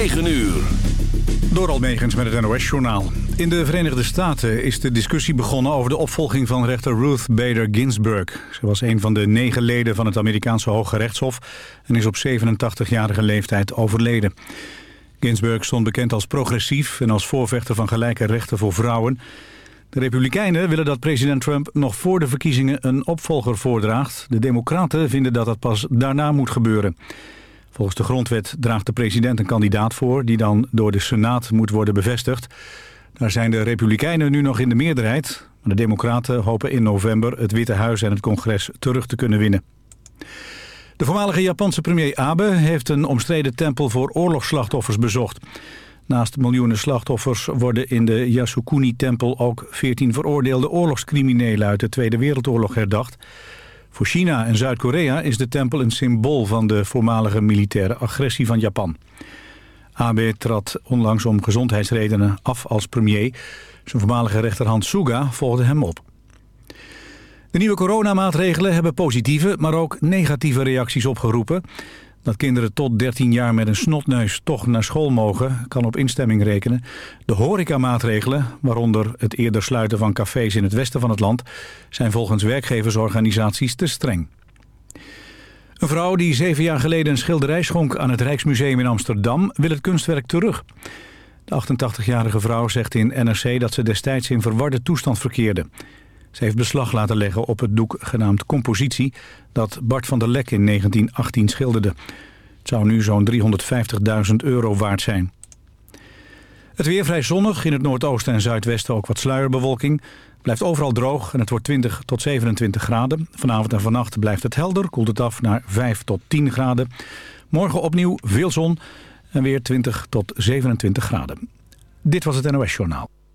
9 uur. Door Almegens met het NOS-journaal. In de Verenigde Staten is de discussie begonnen over de opvolging van rechter Ruth Bader Ginsburg. Ze was een van de negen leden van het Amerikaanse Hoge Rechtshof en is op 87-jarige leeftijd overleden. Ginsburg stond bekend als progressief en als voorvechter van gelijke rechten voor vrouwen. De Republikeinen willen dat president Trump nog voor de verkiezingen een opvolger voordraagt. De Democraten vinden dat dat pas daarna moet gebeuren. Volgens de grondwet draagt de president een kandidaat voor... die dan door de Senaat moet worden bevestigd. Daar zijn de Republikeinen nu nog in de meerderheid. Maar de Democraten hopen in november het Witte Huis en het congres terug te kunnen winnen. De voormalige Japanse premier Abe heeft een omstreden tempel voor oorlogsslachtoffers bezocht. Naast miljoenen slachtoffers worden in de Yasukuni-tempel ook 14 veroordeelde oorlogscriminelen uit de Tweede Wereldoorlog herdacht. Voor China en Zuid-Korea is de tempel een symbool van de voormalige militaire agressie van Japan. Abe trad onlangs om gezondheidsredenen af als premier. Zijn voormalige rechterhand Suga volgde hem op. De nieuwe coronamaatregelen hebben positieve, maar ook negatieve reacties opgeroepen. Dat kinderen tot 13 jaar met een snotneus toch naar school mogen, kan op instemming rekenen. De horecamaatregelen, waaronder het eerder sluiten van cafés in het westen van het land, zijn volgens werkgeversorganisaties te streng. Een vrouw die zeven jaar geleden een schilderij schonk aan het Rijksmuseum in Amsterdam wil het kunstwerk terug. De 88-jarige vrouw zegt in NRC dat ze destijds in verwarde toestand verkeerde. Ze heeft beslag laten leggen op het doek genaamd Compositie... dat Bart van der Lek in 1918 schilderde. Het zou nu zo'n 350.000 euro waard zijn. Het weer vrij zonnig, in het noordoosten en zuidwesten ook wat sluierbewolking. Blijft overal droog en het wordt 20 tot 27 graden. Vanavond en vannacht blijft het helder, koelt het af naar 5 tot 10 graden. Morgen opnieuw veel zon en weer 20 tot 27 graden. Dit was het NOS Journaal.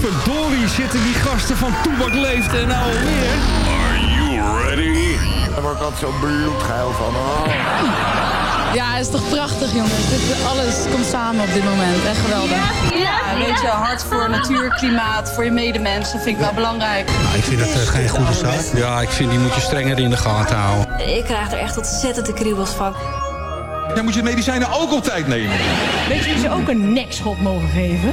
Potverdorie zitten die gasten van Toebak Leeft en nou alweer. Are you ready? Daar word ik altijd zo bloedgeil van. Oh. Ja, het is toch prachtig, jongens. Dit, alles komt samen op dit moment. Echt geweldig. Ja, weet je, hard voor natuur, klimaat, voor je medemens. Dat vind ik wel belangrijk. Ik vind dat eh, geen goede zaak. Ja, ik vind die moet je strenger in de gaten houden. Ik krijg er echt ontzettend de kriebels van. Dan moet je medicijnen ook op tijd nemen. Weet je wie ze ook een nekschot mogen geven?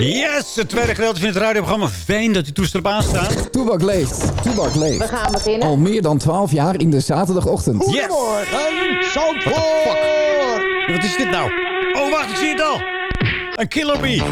Yes, het tweede gedeelte van het radioprogramma. Fijn dat die toestel op aanstaat. Toebak leeft, Toebak leeft. We gaan beginnen. Al meer dan 12 jaar in de zaterdagochtend. Goedemorgen, Zandvoort. Wat is dit nou? Oh, wacht, ik zie het al. Een killer bee.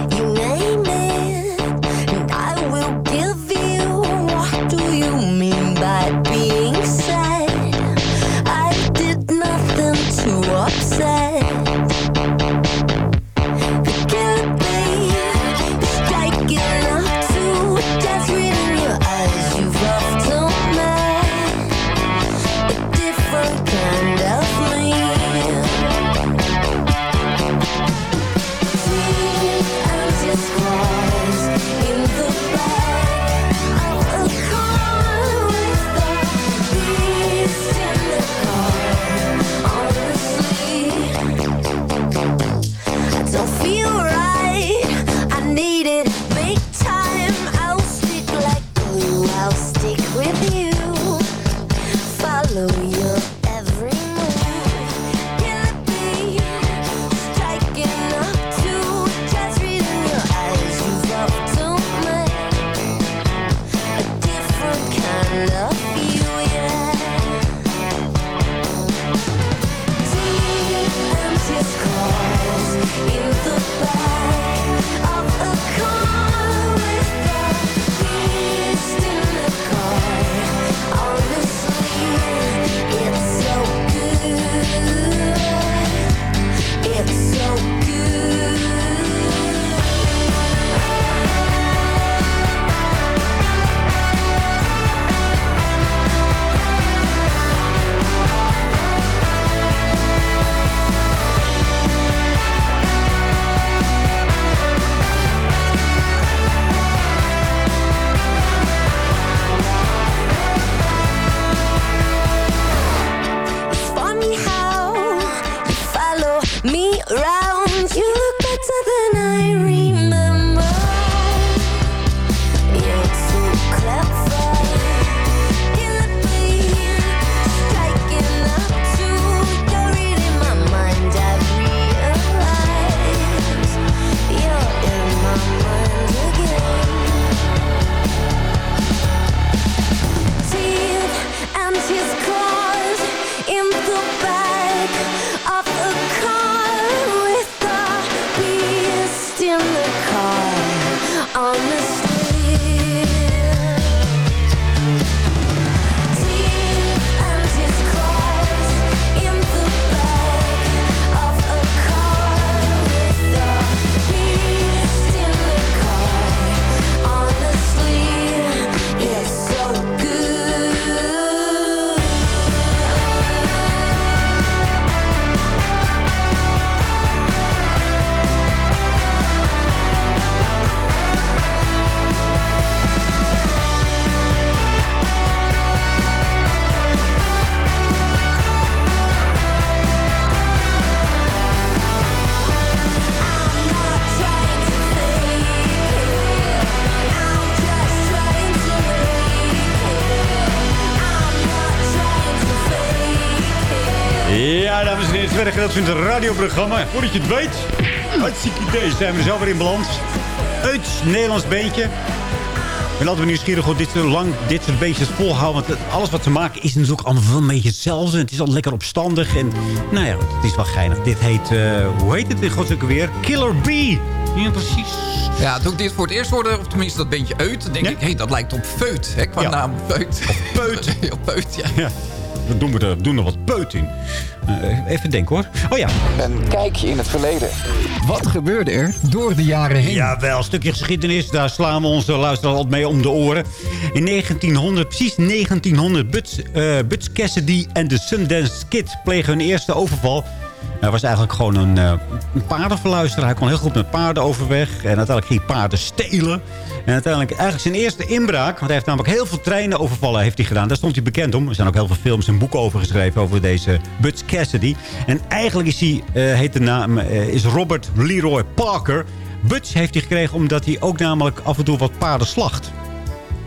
Dames en heren, het tweede gedeelte van het radioprogramma. Voordat je het weet, hartstikke idee, zijn we er zelf weer in balans. Uit Nederlands beentje. Ik ben altijd nieuwsgierig hoe dit zo lang dit soort beentjes volhouden. Want het- alles wat ze maken is natuurlijk allemaal wel een beetje hetzelfde. Het is al lekker opstandig. En nou ja, het is wel geinig. Dit heet, eh, hoe heet het in ook weer? Killer Bee. Ja, precies. Ja, toen ik dit voor het eerst hoorde, of tenminste dat beentje uit... denk ik, hé, dat lijkt op Feut, hè, qua Ja. naam Feut. Peut. op Peut, ja. Ja, we doen, we er, doen er wat peut in. Eh, even denken hoor. Oh ja. Een kijkje in het verleden. Wat gebeurde er door de jaren heen? Jawel, een stukje geschiedenis. Daar slaan we onze luisteraars altijd mee om de oren. In 1900, precies 1900, Butch, eh, Butch Cassidy en de Sundance Kid plegen hun eerste overval. Hij was eigenlijk gewoon een, paardenverluisteraar. Hij kon heel goed met paarden overweg. En uiteindelijk ging hij paarden stelen. En uiteindelijk eigenlijk zijn eerste inbraak... want hij heeft namelijk heel veel treinen overvallen heeft hij gedaan. Daar stond hij bekend om. Er zijn ook heel veel films en boeken over geschreven... over deze Butch Cassidy. En eigenlijk is hij, eh, heet de naam, eh, is Robert Leroy Parker... Butch heeft hij gekregen omdat hij ook namelijk af en toe wat paarden slacht.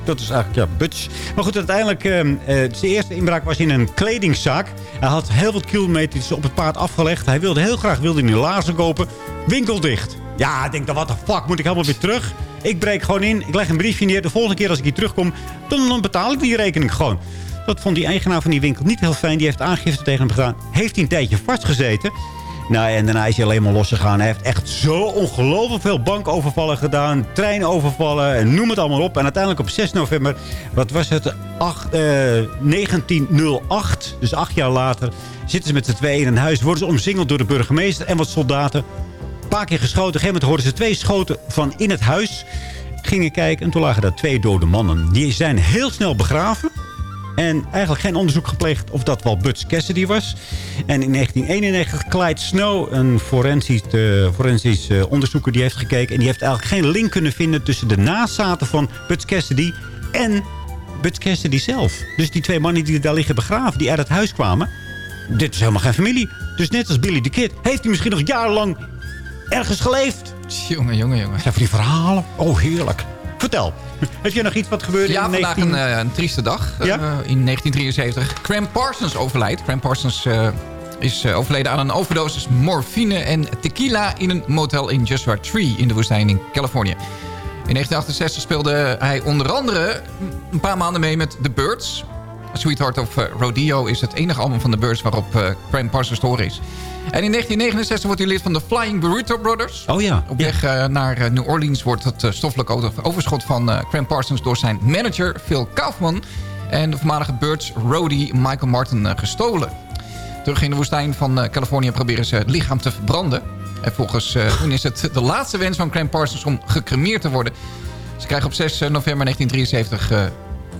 Dat is eigenlijk, ja, Butch. Maar goed, uiteindelijk, eh, eh, zijn eerste inbraak was in een kledingzaak. Hij had heel veel kilometers op het paard afgelegd. Hij wilde heel graag wilde een laarzen kopen. Winkel dicht. Ja, ik denk dan, wat de fuck, moet ik helemaal weer terug? Ik breek gewoon in, ik leg een briefje neer. De volgende keer als ik hier terugkom, dan, dan betaal ik die rekening gewoon. Dat vond die eigenaar van die winkel niet heel fijn. Die heeft aangifte tegen hem gedaan. Heeft hij een tijdje vastgezeten. Nou, en daarna is hij alleen maar losgegaan. Hij heeft echt zo ongelooflijk veel bankovervallen gedaan. Treinovervallen en noem het allemaal op. En uiteindelijk op 6 november, wat was het? 8, eh, 1908, dus acht jaar later... zitten ze met z'n tweeën in een huis. Worden ze omsingeld door de burgemeester en wat soldaten. Een paar keer geschoten. Op een gegeven moment hoorden ze twee schoten van in het huis. Gingen kijken en toen lagen daar twee dode mannen. Die zijn heel snel begraven. En eigenlijk geen onderzoek gepleegd of dat wel Butch Cassidy was. En in 1991 Clyde Snow, een forensisch, eh, forensisch eh, onderzoeker, die heeft gekeken. En die heeft eigenlijk geen link kunnen vinden tussen de nazaten van Butch Cassidy en Butch Cassidy zelf. Dus die twee mannen die daar liggen begraven, die uit het huis kwamen. Dit is helemaal geen familie. Dus net als Billy the Kid heeft hij misschien nog jarenlang ergens geleefd. Jongen, jongen, jongen. Zijn van die verhalen? Oh, heerlijk. Vertel. Heb je nog iets wat gebeurde Ja, in vandaag 19... een, eh, een trieste dag. Ja? Eh, in 1973. Cram Parsons overlijdt. Cram Parsons eh, is overleden aan een overdosis morfine en tequila... in een motel in Joshua Tree in de woestijn in Californië. In 1968 speelde hij onder andere een paar maanden mee met The Birds. Sweetheart of eh, Rodeo is het enige album van The Birds waarop uh, Graham Parsons te horen is. En in 1969 wordt hij lid van de Flying Burrito Brothers. Oh ja. Op weg uh, naar New Orleans wordt het stoffelijk overschot van Graham Parsons... door zijn manager Phil Kaufman en de voormalige Birds roadie Michael Martin gestolen. Terug in de woestijn van Californië proberen ze het lichaam te verbranden. En volgens toen is het de laatste wens van Graham Parsons om gecremeerd te worden. Ze krijgen op 6 november 1973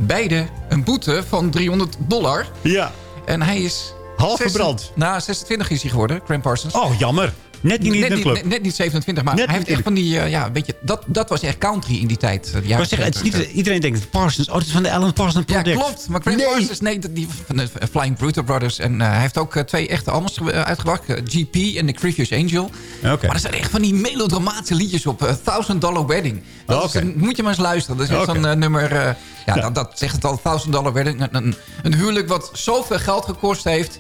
beide een boete van 300 dollar. Ja. En hij is... Half verbrand. Na 26 is hij geworden, Graham Parsons. Oh, jammer. Net niet, net, in de club. Net, net, niet 27, maar Net hij heeft echt van die... Uh, ja, weet je, dat, dat was echt country in die tijd. Uh, maar zeg, het is niet, iedereen denkt Parsons. Oh, het is van de Alan Parsons Project. Ja, klopt. Maar nee. Parsons, nee, die, van de Flying Brutal Brothers. En uh, hij heeft ook twee echte albums uitgebracht. GP en The Grievous Angel. Okay. Maar er zijn echt van die melodramatische liedjes op. Thousand Dollar Wedding. Dat Oh, is, moet je maar eens luisteren. Dat is echt Okay. zo'n nummer... ja, ja. Dat, dat zegt het al. Thousand Dollar Wedding. Een, een, een huwelijk wat zoveel geld gekost heeft.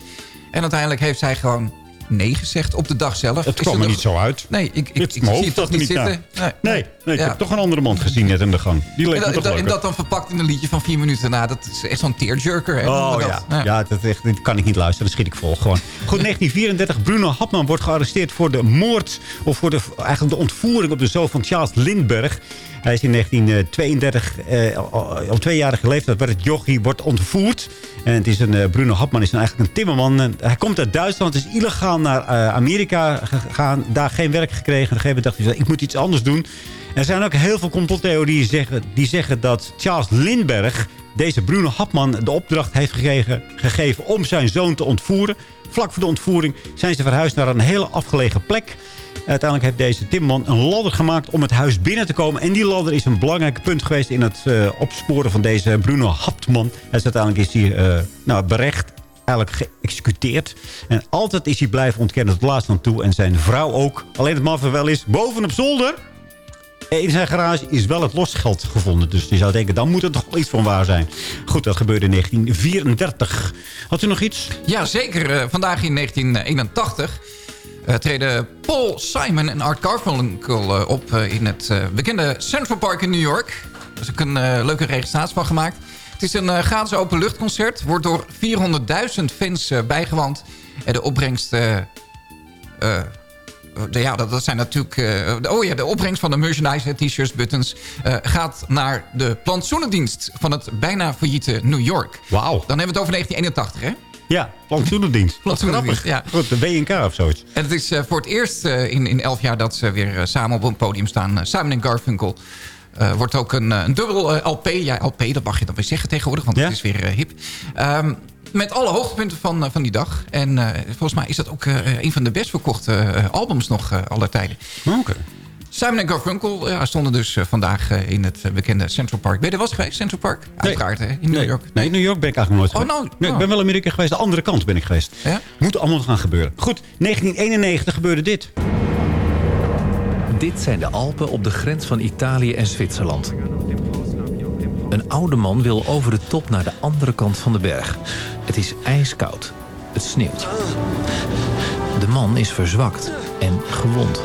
En uiteindelijk heeft zij gewoon nee gezegd op de dag zelf. Het kwam er niet zo uit. Nee, ik, ik, ik zie het toch niet zitten. naar. Nee, nee, ik heb toch een andere man gezien net in de gang. Die leek En, me dat, toch en dat dan verpakt in een liedje van vier minuten. Nou, dat is echt zo'n tearjerker. hè, Oh ja, ja. dat, echt, kan ik niet luisteren. Dat schiet ik vol gewoon. Goed, 1934. Bruno Hapman wordt gearresteerd voor de moord... of voor de, eigenlijk de ontvoering op de zoon van Charles Lindbergh. Hij is in 1932, eh, al- tweejarige leeftijd, werd het jochie wordt ontvoerd. En het is een, eh, Bruno Hapman is eigenlijk een timmerman. En hij komt uit Duitsland, is illegaal naar eh, Amerika gegaan. Daar geen werk gekregen. En op een gegeven moment dacht hij, ik moet iets anders doen. Er zijn ook heel veel complottheorieën die zeggen, die zeggen dat Charles Lindbergh... deze Bruno Hapman de opdracht heeft gegeven, gegeven om zijn zoon te ontvoeren. Vlak voor de ontvoering zijn ze verhuisd naar een hele afgelegen plek. Uiteindelijk heeft deze timmerman een ladder gemaakt om het huis binnen te komen. En die ladder is een belangrijk punt geweest in het eh, opsporen van deze Bruno Hapman. En uiteindelijk is hij eh, nou, berecht eigenlijk geëxecuteerd. En altijd is hij blijven ontkennen tot laatst aan toe. En zijn vrouw ook. Alleen het maffe wel is boven op zolder. In zijn garage is wel het losgeld gevonden. Dus je zou denken, dan moet er toch iets van waar zijn. Goed, dat gebeurde in 1934. Had u nog iets? Ja, zeker. Eh, vandaag in 1981 eh, treden Paul Simon en Art Garfunkel eh, op in het bekende Central Park in New York. Er is ook een leuke registratie van gemaakt. Het is een eh, gratis openluchtconcert. Wordt door 400.000 fans eh, bijgewoond. En de opbrengst... eh, ja, dat, dat zijn natuurlijk... de- oh ja, de opbrengst van de merchandise, t-shirts, buttons... gaat naar de plantsoenendienst van het bijna failliete New York. Wauw. Dan hebben we het over 1981, hè? Ja, plantsoenendienst. Plantsoenendienst, ja. Goed, de WNK of zoiets. En het is voor het eerst in, in elf jaar dat ze weer samen op een podium staan. Simon en Garfunkel. Eh, wordt ook een, eh, een dubbel eh, LP. Ja, LP, dat mag je dan weer zeggen tegenwoordig, want Ja? het is weer hip. Ehm, met alle hoogtepunten van, van die dag. En volgens mij is dat ook een van de best verkochte albums nog aller tijden. Oké. Simon en Garfunkel ja, stonden dus vandaag in het bekende Central Park. Ben je er wel eens geweest, Central Park? Uiteraard, hè, in New nee, York. Nee, in New York ben ik eigenlijk nooit Oh, geweest. nou, Nee, ik oh. ben wel in Amerika geweest. De andere kant ben ik geweest. Ja? Moet allemaal gaan gebeuren. Goed, 1991 gebeurde dit. Dit zijn de Alpen op de grens van Italië en Zwitserland. Een oude man wil over de top naar de andere kant van de berg. Het is ijskoud. Het sneeuwt. De man is verzwakt en gewond.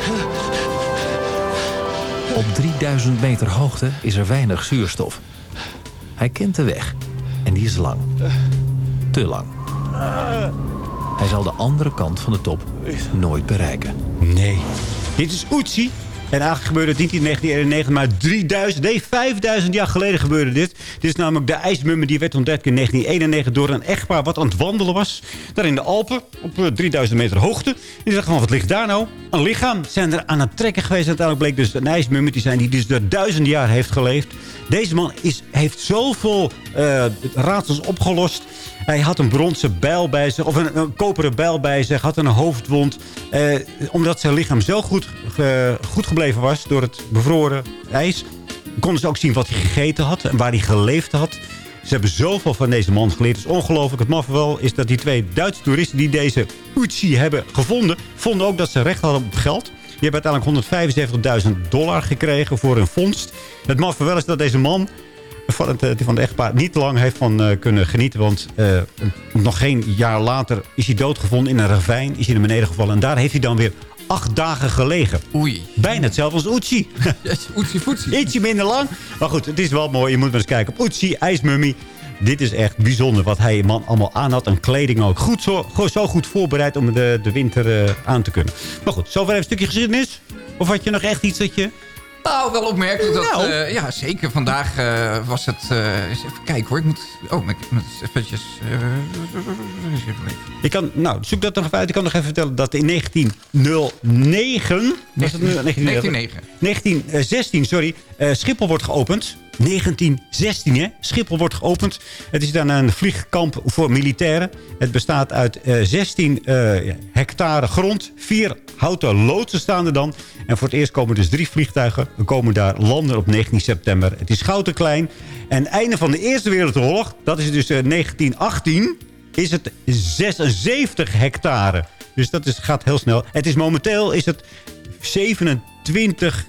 Op 3000 meter hoogte is er weinig zuurstof. Hij kent de weg en die is lang. Te lang. Hij zal de andere kant van de top nooit bereiken. Nee. Dit is Uzi. En eigenlijk gebeurde het niet in 1991, maar 3000, nee 5000 jaar geleden gebeurde dit. Dit is namelijk de ijsmummer die werd ontdekt in 1991 door een echtpaar wat aan het wandelen was. Daar in de Alpen, op eh, 3000 meter hoogte. En die dachten van, wat ligt daar nou? Een lichaam. Zijn er aan het trekken geweest. Uiteindelijk bleek dus een ijsmummer te zijn die dus door duizenden jaar heeft geleefd. Deze man is, heeft zoveel eh, raadsels opgelost. Hij had een bronzen bijl bij zich, of een, een koperen bijl bij zich, had een hoofdwond. Eh, omdat zijn lichaam zo goed, goed gebleven was door het bevroren ijs... konden ze ook zien wat hij gegeten had en waar hij geleefd had. Ze hebben zoveel van deze man geleerd. Het is ongelooflijk. Het maffe wel is dat die twee Duitse toeristen die deze Uzi hebben gevonden... vonden ook dat ze recht hadden op geld. Die hebben uiteindelijk 175.000 dollar gekregen voor hun vondst. Het maffe wel is dat deze man van het, van de echtpaar niet lang heeft van eh, kunnen genieten. Want eh, nog geen jaar later is hij doodgevonden in een ravijn. Is hij naar beneden gevallen. En daar heeft hij dan weer acht dagen gelegen. Oei. Bijna hetzelfde als Oetsi. Oetsi Foetsi. Ietsje minder lang. Maar goed, het is wel mooi. Je moet maar eens kijken op Oetsi, IJsmummy. Dit is echt bijzonder wat hij man allemaal aan had. En kleding ook. Goed, zo, zo goed voorbereid om de, de winter eh, aan te kunnen. Maar goed, zover even een stukje geschiedenis. Of had je nog echt iets dat je... Nou, wel opmerkelijk. Dat, Nou. eh, ja, zeker. Vandaag eh, was het... eens even kijken hoor. Ik moet... Oh, ik moet eventjes... Je kan, nou, zoek dat nog even uit. Ik kan nog even vertellen dat in 1909... Was het nu? 1909. 1916, sorry. Schiphol wordt geopend. 1916, hè? Schiphol wordt geopend. Het is dan een vliegkamp voor militairen. Het bestaat uit eh, 16 eh, hectare grond. Vier houten loodsen staan er dan. En voor het eerst komen dus drie vliegtuigen. We komen daar landen op 19 september. Het is goud klein. En einde van de Eerste Wereldoorlog, dat is dus eh, 1918 is het 76 hectare. Dus dat is, gaat heel snel. Het is momenteel is het 27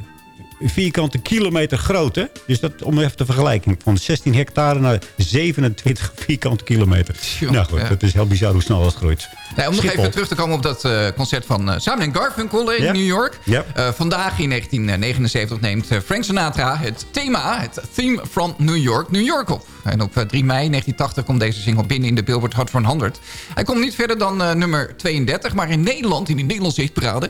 vierkante kilometer groot. Hè? Dus dat om even te vergelijking. Van 16 hectare naar 27 vierkante kilometer. Tjoh, nou goed, ja. dat is heel bizar hoe snel dat groeit. Om nog Schiphol. even terug te komen op dat eh, concert van uh, Simon Garfunkel in. New York. Eh, vandaag in 1979 neemt Frank Sinatra het thema, het theme from New York, New York op. En op eh, 3 mei 1980 komt deze single binnen in de Billboard Hot 100. Hij komt niet verder dan nummer 32, maar in Nederland, in die Nederlandse hitparade,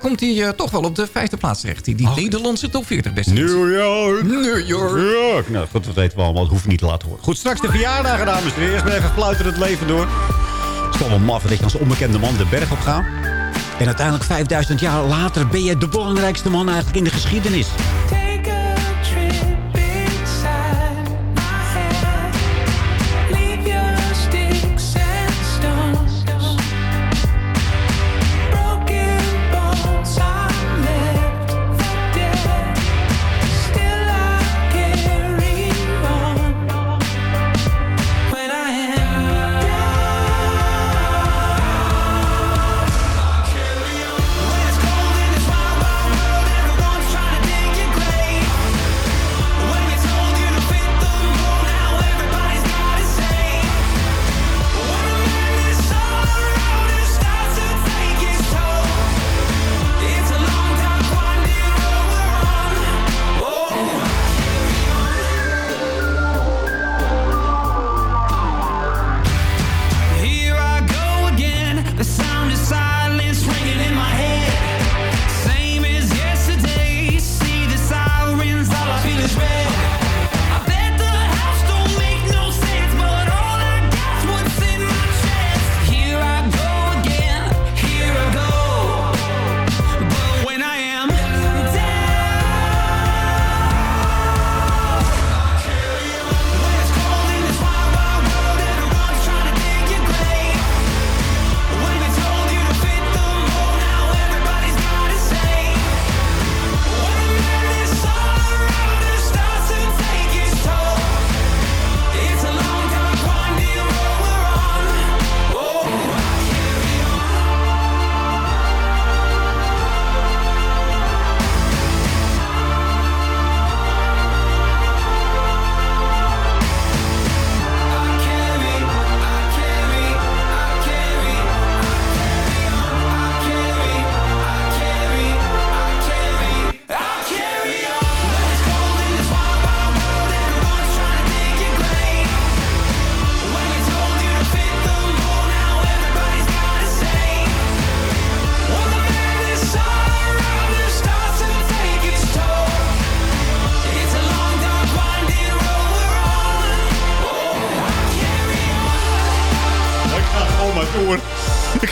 komt hij toch wel op de vijfde plaats terecht. Die, die Nederlandse top 40 beste. New York. New York. New York. Nou goed, dat weten we allemaal. Dat hoeven we niet te laten horen. Goed, straks de verjaardagen, dames en heren. Eerst maar even fluiten het leven door. Toch wel maf dat je als onbekende man de berg op gaat. En uiteindelijk 5000 jaar later ben je de belangrijkste man eigenlijk in de geschiedenis.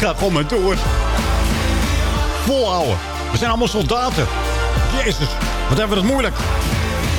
Ga gewoon maar door. Volhouden. We zijn allemaal soldaten. Jezus, wat hebben we dat moeilijk.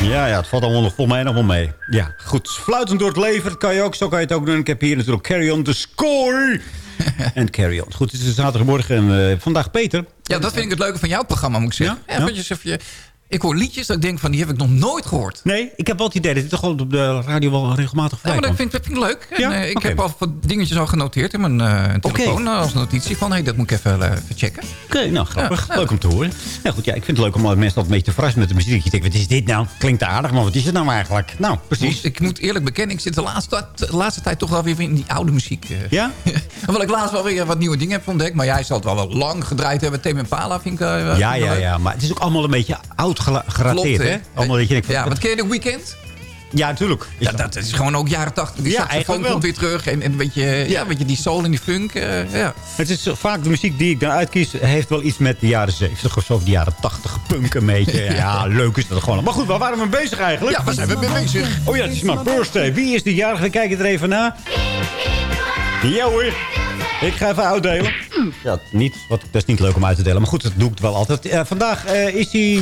Ja, ja, het valt allemaal nog voor mij nog wel mee. Ja, goed. Fluitend door het leven, dat kan je ook. Zo kan je het ook doen. Ik heb hier natuurlijk Carry On the Score. en Carry On. Goed, het is zaterdagmorgen en eh, vandaag Peter. Ja, dat vind ik het leuke van jouw programma, moet ik zeggen. Ja? Ja, eventjes even, ik hoor liedjes dat ik denk van, die heb ik nog nooit gehoord. Nee, ik heb wel het idee dat dit toch gewoon op de radio wel regelmatig Ja, voorbij maar dat komt. vind, ik- dat vind ik leuk. En, Ja? eh, ik heb al wat dingetjes al genoteerd in mijn eh, telefoon eh, als notitie van, hey, dat moet ik even, even checken. Oké, nou grappig. Ja, leuk om te horen. Nou goed, ja, ik vind het leuk om mensen altijd een beetje te verrassen met de muziek. Je denkt, wat is dit nou? Klinkt aardig, maar wat is het nou eigenlijk? Nou, precies. Ik moet eerlijk bekennen, ik zit de laatste, de laatste tijd toch wel weer in die oude muziek. Ja? Hoewel ik laatst wel weer wat nieuwe dingen heb ontdekt. Maar jij zal het wel wel lang gedraaid hebben. Tame Impala vind ik... Ja, vind ik ja, ja. Maar het is ook allemaal een beetje oud gela- gerateerd, hè? Allemaal dat je Ja, wat- ken je de Weekend? ja, natuurlijk. Ja, dat is gewoon ook jaren 80. Die Ja, komt weer terug. En, en een, beetje, ja. een beetje die soul en die funk. eh, ja. Het is vaak de muziek die ik dan uitkies... heeft wel iets met de jaren 70 of zo. Of de jaren 80 punk een beetje. Ja, leuk is dat gewoon. Maar goed, waar waren we mee bezig eigenlijk? Ja, waar zijn we mee bezig? Oh ja, het is mijn birthday. Wie is die jarige? We kijken er even naar. Ja hoor. Ik ga even uitdelen. Ja, niet, wat, dat is niet leuk om uit te delen. Maar goed, dat doe ik wel altijd. Eh, vandaag eh, is hij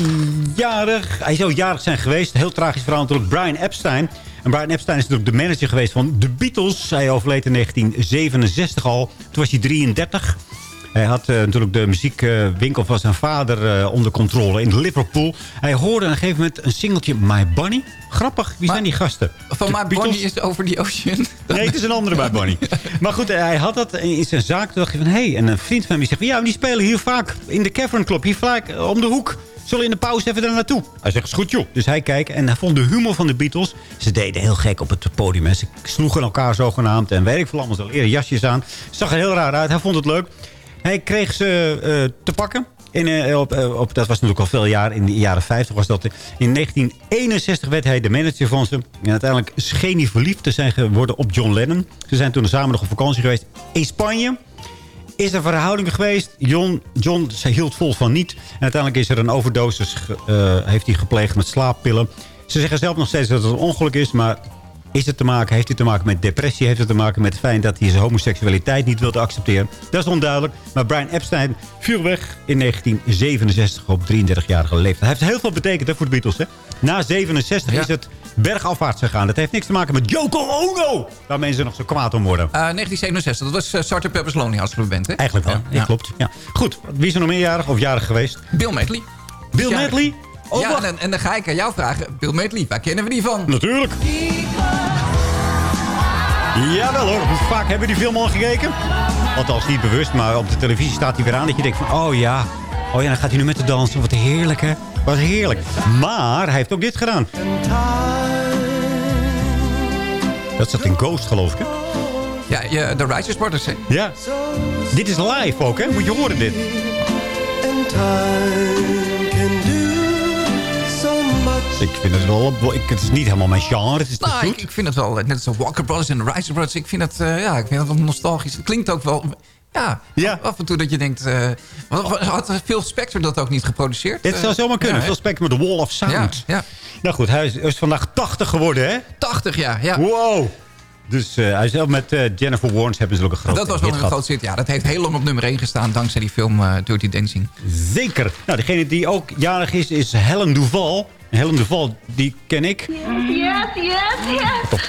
jarig. Hij zou jarig zijn geweest. Heel tragisch verhaal natuurlijk. Brian Epstein. En Brian Epstein is natuurlijk de manager geweest van de Beatles. Hij overleed in 1967 al. Toen was hij 33. Hij had eh, natuurlijk de muziekwinkel van zijn vader eh, onder controle in Liverpool. Hij hoorde op een gegeven moment een singeltje My Bunny. Grappig, wie zijn die gasten? Van De My Beatles? Bonnie is over die ocean. Nee, het is een andere My Bunny. Maar goed, eh, hij had dat in zijn zaak. Toen dacht hij van, hé, hey, en een vriend van hem die zegt... ja, die spelen hier vaak in de Cavern Club. Hier vaak om de hoek. Zullen we in de pauze even daar naartoe? Hij zegt, is goed joh. Dus hij kijkt en hij vond de humor van de Beatles. Ze deden heel gek op het podium. hè. Ze sloegen elkaar zogenaamd. En weet ik veel allemaal, ze leren jasjes aan. Zag er heel raar uit. Hij vond het leuk. Hij kreeg ze eh, te pakken. In, eh, op, eh, op, dat was natuurlijk al veel jaar. In de jaren 50 was dat. In 1961 werd hij de manager van ze. En uiteindelijk scheen hij verliefd te zijn geworden op John Lennon. Ze zijn toen samen nog op vakantie geweest in Spanje. Is er verhouding geweest. John, John ze hield vol van niet. En uiteindelijk is er een overdosis heeft hij gepleegd met slaappillen. Ze zeggen zelf nog steeds dat het een ongeluk is. Maar is het te maken, heeft het te maken met depressie? Heeft het te maken met het feit dat hij zijn homoseksualiteit niet wilde accepteren? Dat is onduidelijk. Maar Brian Epstein viel weg in 1967 op 33-jarige leeftijd. Hij heeft heel veel betekend hè, voor de Beatles. Hè? Na 67 Ja. is het bergafwaarts gegaan. Dat heeft niks te maken met Yoko Ono. Waar mensen nog zo kwaad om worden. Eh, 1967, dat was uh, Sgt. Pepper's Lonely Hearts Club Band, hè? Eigenlijk wel, ja, klopt. Ja. Goed, wie is er nog meerjarig of jarig geweest? Bill Medley. Bill. Medley? Oh, ja, en, en dan ga ik aan jou vragen. Bill Medley, waar kennen we die van? Natuurlijk. Jawel hoor, hoe vaak hebben we die film al gekeken? Althans niet bewust, maar op de televisie staat hij weer aan dat je denkt van... Oh ja, oh ja, dan gaat hij nu met de dansen. Wat heerlijk hè. Wat heerlijk. Maar hij heeft ook dit gedaan. Dat zat in Ghost geloof ik hè? Ja, ja, de Righteous Brothers, hè? Ja. Dit is live ook hè, moet je horen dit. Ik vind het wel... Ik, het is niet helemaal mijn genre, het is Nou, goed. ik, ik vind het wel, net als Walker Brothers en Righteous Brothers. Ik vind het, eh, ja, ik vind het wel nostalgisch. Het klinkt ook wel... Ja, Ja. af en toe dat je denkt... wat- wat- had Phil Spector dat ook niet geproduceerd? Het zou Eh, zomaar kunnen. ja? Veel spek met de Wall of Sound. Ja, ja. Nou goed, hij is, is vandaag 80 geworden, hè? 80 jaar, ja. Wow. Dus eh, hij zelf met Jennifer Warnes hebben ze ook een grote dat was wel een groot zit. Ja, dat heeft heel lang op nummer 1 gestaan dankzij die film Dirty Dancing. Zeker. Nou, degene die ook jarig is, is Helen Duval. En Helen Duval, die ken ik. Yes, yes, yes.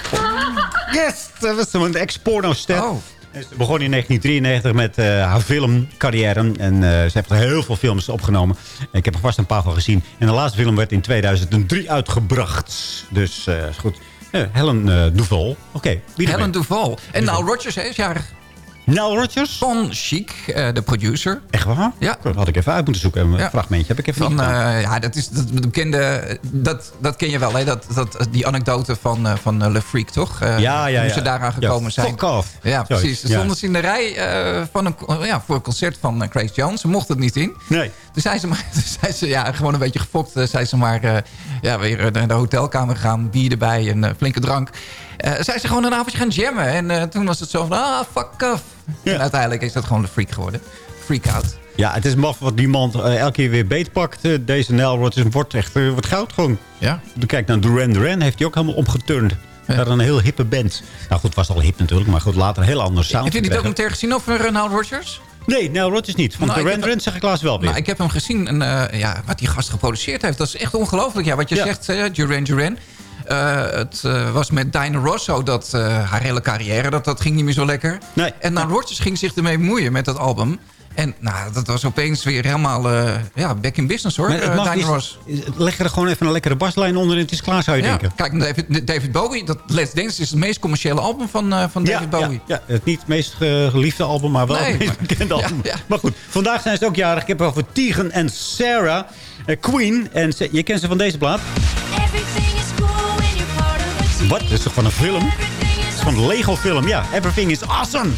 Yes! Dat was een ex-porno-ster. Oh. Ze begon in 1993 met eh, haar filmcarrière. En eh, ze heeft heel veel films opgenomen. Ik heb er vast een paar van gezien. En de laatste film werd in 2003 uitgebracht. Dus eh, goed. Helen eh, Duval. Oké, wie Helen Duval. En Nile Rodgers hè, is jarig. Nile Rodgers? Van Chic, eh, de producer. Echt waar? Ja. Dat had ik even uit moeten zoeken. Een Ja. fragmentje heb ik even Van, eh, ja, dat is dat bekende... Dat, dat ken je wel, hè? Dat, dat, die anekdote van, eh, van Le Freak, toch? Ja, ja, Hoe ze daaraan gekomen Ja, zijn. fuck off. Ja, precies. Ze stonden in de rij van een, ja, voor een concert van Grace Jones. Ze mochten het niet in. Nee. Toen zijn ze, maar, toen zijn ze ja, gewoon een beetje gefokt. zijn ze maar ja, weer naar de hotelkamer gegaan. Bier erbij en eh, flinke drank. Eh zijn ze gewoon een avondje gaan jammen. En eh, toen was het zo van, ah, fuck off. En uiteindelijk is dat gewoon de freak geworden. Freak out. Ja, het is maf wat die man eh, elke keer weer beetpakt. deze Rodgers wordt echt eh, wat goud gewoon. Ja. Kijk naar Duran Duran, heeft hij ook helemaal omgeturnd. Naar een heel hippe band. Nou goed, was al hip natuurlijk, maar goed, later een heel ander sound. Heb je die documentaire gezien over uh, Nile Rodgers? Nee, Nile Rodgers niet. Van Nou, Duran Duran zeg ik laatst wel weer. Nou, ik heb hem gezien. En, ja, wat die gast geproduceerd heeft. Dat is echt ongelooflijk. Ja, wat je Ja. zegt, Duran Duran. Eh, het eh, was met Diana Rosso dat eh, haar hele carrière, dat, dat ging niet meer zo lekker. Nee. En Nile Rodgers ging zich ermee bemoeien met dat album. En nou, dat was opeens weer helemaal eh, ja, back in business hoor, Ross. Leg er gewoon even een lekkere baslijn onder en het is klaar, zou je Ja, denken. kijk, David, David Bowie, dat Let's Dance is het meest commerciële album van, van David Bowie. Ja, ja, het niet het meest geliefde album, maar wel Nee, het meest maar- bekende album. Maar goed, vandaag zijn ze ook jarig. Ik heb het over Tegan en Sarah. Queen. En je kent ze van deze plaat. Wat? Dat is toch van een film? Dat is van een Lego film, ja. Everything is awesome.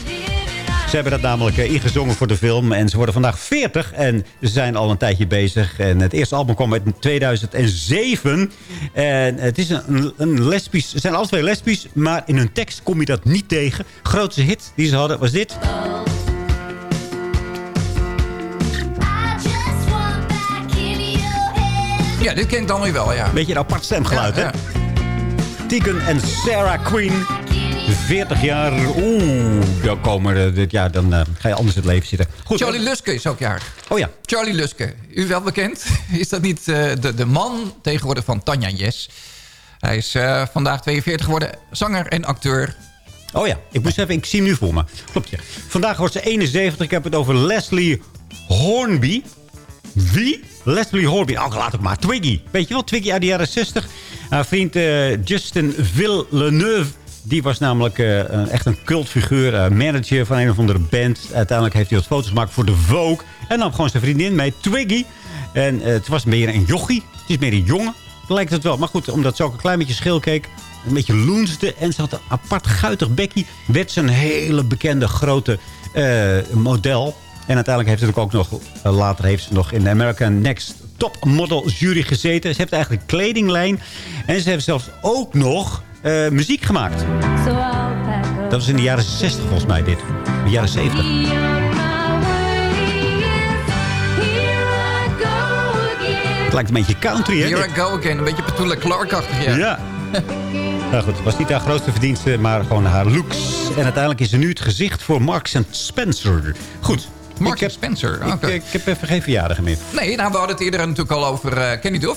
Ze hebben dat namelijk eh, ingezongen voor de film. En ze worden vandaag 40 en ze zijn al een tijdje bezig. En het eerste album kwam uit in 2007. En het is een, een lesbisch... Ze zijn alle twee lesbisch, maar in hun tekst kom je dat niet tegen. Grootste hit die ze hadden was dit. Ja, dit ken ik dan weer wel, ja. Beetje een apart stemgeluid, Ja, hè? Tegan en Sarah Queen. 40 jaar. Oeh, dan, komen, er- dit, ja, dan eh, ga je anders het leven zitten. Goed, Charlie Luske is ook jarig. Oh ja. Charlie Luske, u wel bekend? Is dat niet eh, de, de man tegenwoordig van Tanja Jes? Hij is eh, vandaag 42 geworden, zanger en acteur. Oh ja, ik moest even, ik zie hem nu voor me. Klopt, ja. Vandaag wordt ze 71. Ik heb het over Leslie Hornby. Wie? Leslie Hornby. Oh, laat het maar. Twiggy. Weet je wel, Twiggy uit de jaren 60. Haar vriend eh, Justin Villeneuve. Die was namelijk eh, echt een cultfiguur. eh, manager van een of andere band. Uiteindelijk heeft hij wat foto's gemaakt voor de Vogue. En nam gewoon zijn vriendin mee, Twiggy. En het was meer een jochie. Het is meer een jongen. Lijkt het wel. Maar goed, omdat ze ook een klein beetje schil keek. Een beetje loensde. En ze had een apart guitig bekkie. Werd ze een hele bekende grote model. En uiteindelijk heeft ze ook nog... eh, later heeft ze nog in de American Next Top Model jury gezeten. Ze heeft eigenlijk een kledinglijn. En ze heeft zelfs ook nog eh, muziek gemaakt. Dat was in de jaren 60 volgens mij dit. De jaren 70. Het lijkt een beetje country, hè? Here? I go again, een beetje Petula Clark-achtig, ja. Ja. Nou goed, het was niet haar grootste verdienste, maar gewoon haar looks. En uiteindelijk is ze nu het gezicht voor Marks Spencer. Goed. Ik heb, Spencer, ik, oké. ik heb even geen verjaardag meer. Nee, nou, we hadden het eerder natuurlijk al over eh, Kenny. Die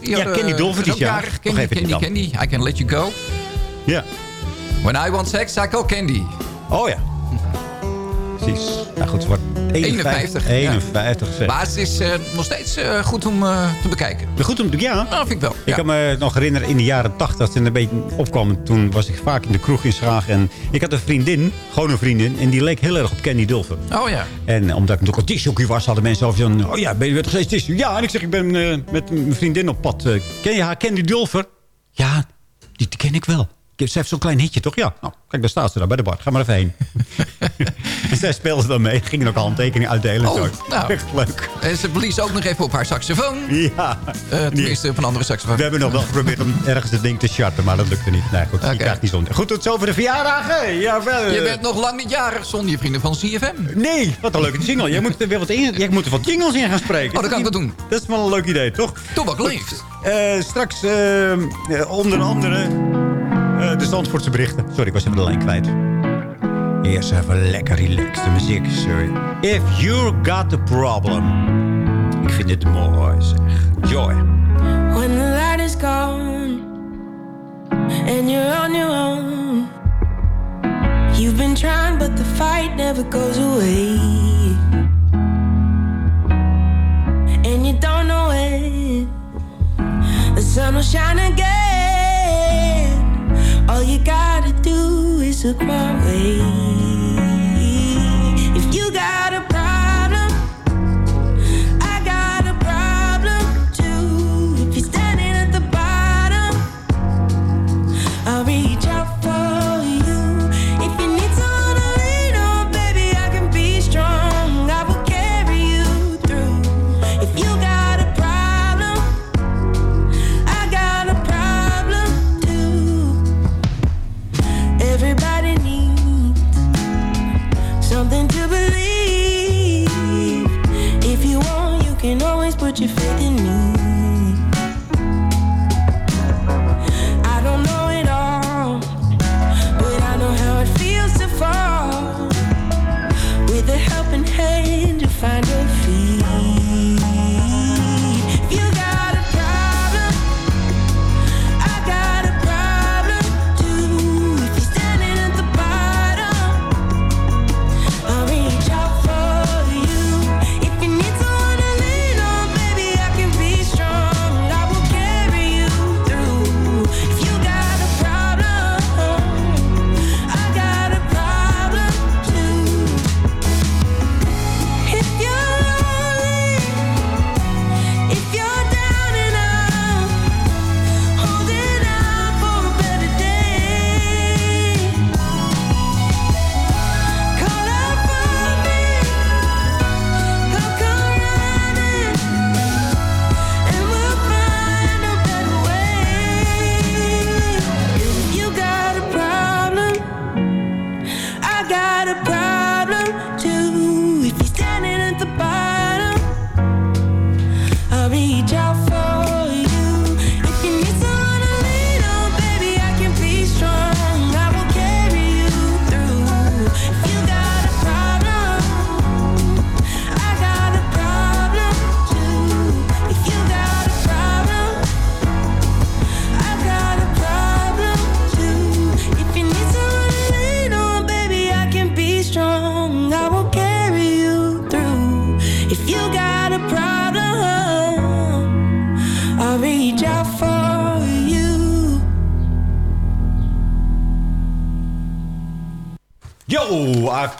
Ja, Kenny eh, ook is jarig. Candy, dan. Candy. I can let you go. Ja. When I want sex, I call Candy. Oh ja. Precies. Nou goed, wordt 51. 51, ja. 51 zeg. Maar het is eh, nog steeds eh, goed om eh, te bekijken. Goed om te ja. Nou, vind ik wel. Ik Ja. kan me nog herinneren in de jaren 80 dat een beetje opkwam. Toen was ik vaak in de kroeg in Schaag. En ik had een vriendin, gewoon een vriendin. En die leek heel erg op Kenny Dulfer. Oh ja. En omdat ik natuurlijk een disjockey was, hadden mensen over van... Oh ja, ben je weer steeds disjockey? Ja, en ik zeg, ik ben met mijn vriendin op pad. Ken je haar, Candy Dulfer? Ja, die, die ken ik wel. Ze heeft zo'n klein hitje, toch? Ja. Nou, kijk, daar staat ze daar bij de bar. Ga maar even heen. En zij speelde dan mee. Gingen ook handtekeningen uitdelen. en Oh, zo. nou. Echt leuk. En ze blies ook nog even op haar saxofoon. Ja. Eh, tenminste, op een andere saxofoon. We hebben nog wel geprobeerd om ergens het ding te charten, maar dat lukte niet. Nee, goed, je krijgt niet zonder. Goed, tot zover de verjaardagen. Jawel. Je bent nog lang niet jarig zonder je vrienden van CFM. Nee, wat een leuke jingle. Jij moet er weer wat in. Jij moet er wat jingles in gaan spreken. Oh, dat kan ik wel doen. Dat is wel een leuk idee, toch? Tobak leeft. Eh, straks eh, eh, onder andere eh, de Zandvoortse berichten. Sorry, ik was even de lijn kwijt. Eerst even lekker relaxed muziek. Sorry. If you got a problem. Ik vind het mooi, zeg. Joy. When the light is gone and you're on your own, you've been trying, but the fight never goes away. And you don't know when the sun will shine again. All you gotta do is look my way.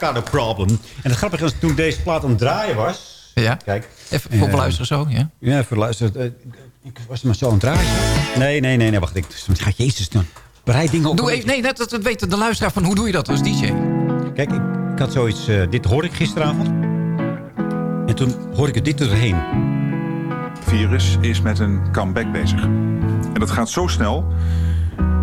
Got a problem. En het grappige is, toen deze plaat aan het draaien was... Ja. Kijk. Even voor Eh, beluisteren zo, ja. Ja, even luisteren. Eh, Ik was maar zo aan het draaien. Nee, nee, nee, nee wacht. Ik, ga jezus doen. Bereid dingen op. Doe even, nee, dat, dat weet de luisteraar van hoe doe je dat als DJ? Kijk, ik, ik had zoiets... eh, dit hoorde ik gisteravond. En toen hoorde ik dit erheen. virus is met een comeback bezig. En dat gaat zo snel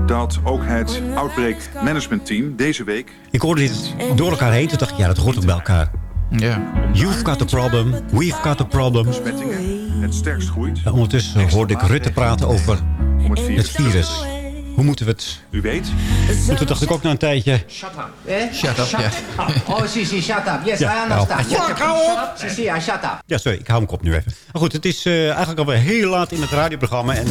dat ook het Outbreak Management Team deze week... Ik hoorde dit door elkaar heen. Toen dacht ik, ja, dat hoort ook bij elkaar. Ja. You've got a problem. We've got a problem. het sterkst groeit. En ondertussen hoorde ik Rutte praten over om het het virus. Hoe moeten we het... U weet... En toen dacht ik ook na een tijdje... Shut up. Eh? Shut up, ja. Oh, si, si, shut up. Yes, Ja, I understand. nou. Fuck, hou op! Si, si, ja, shut up. Ja, sorry, ik hou hem kop nu even. Maar goed, het is eh, eigenlijk alweer heel laat in het radioprogramma. En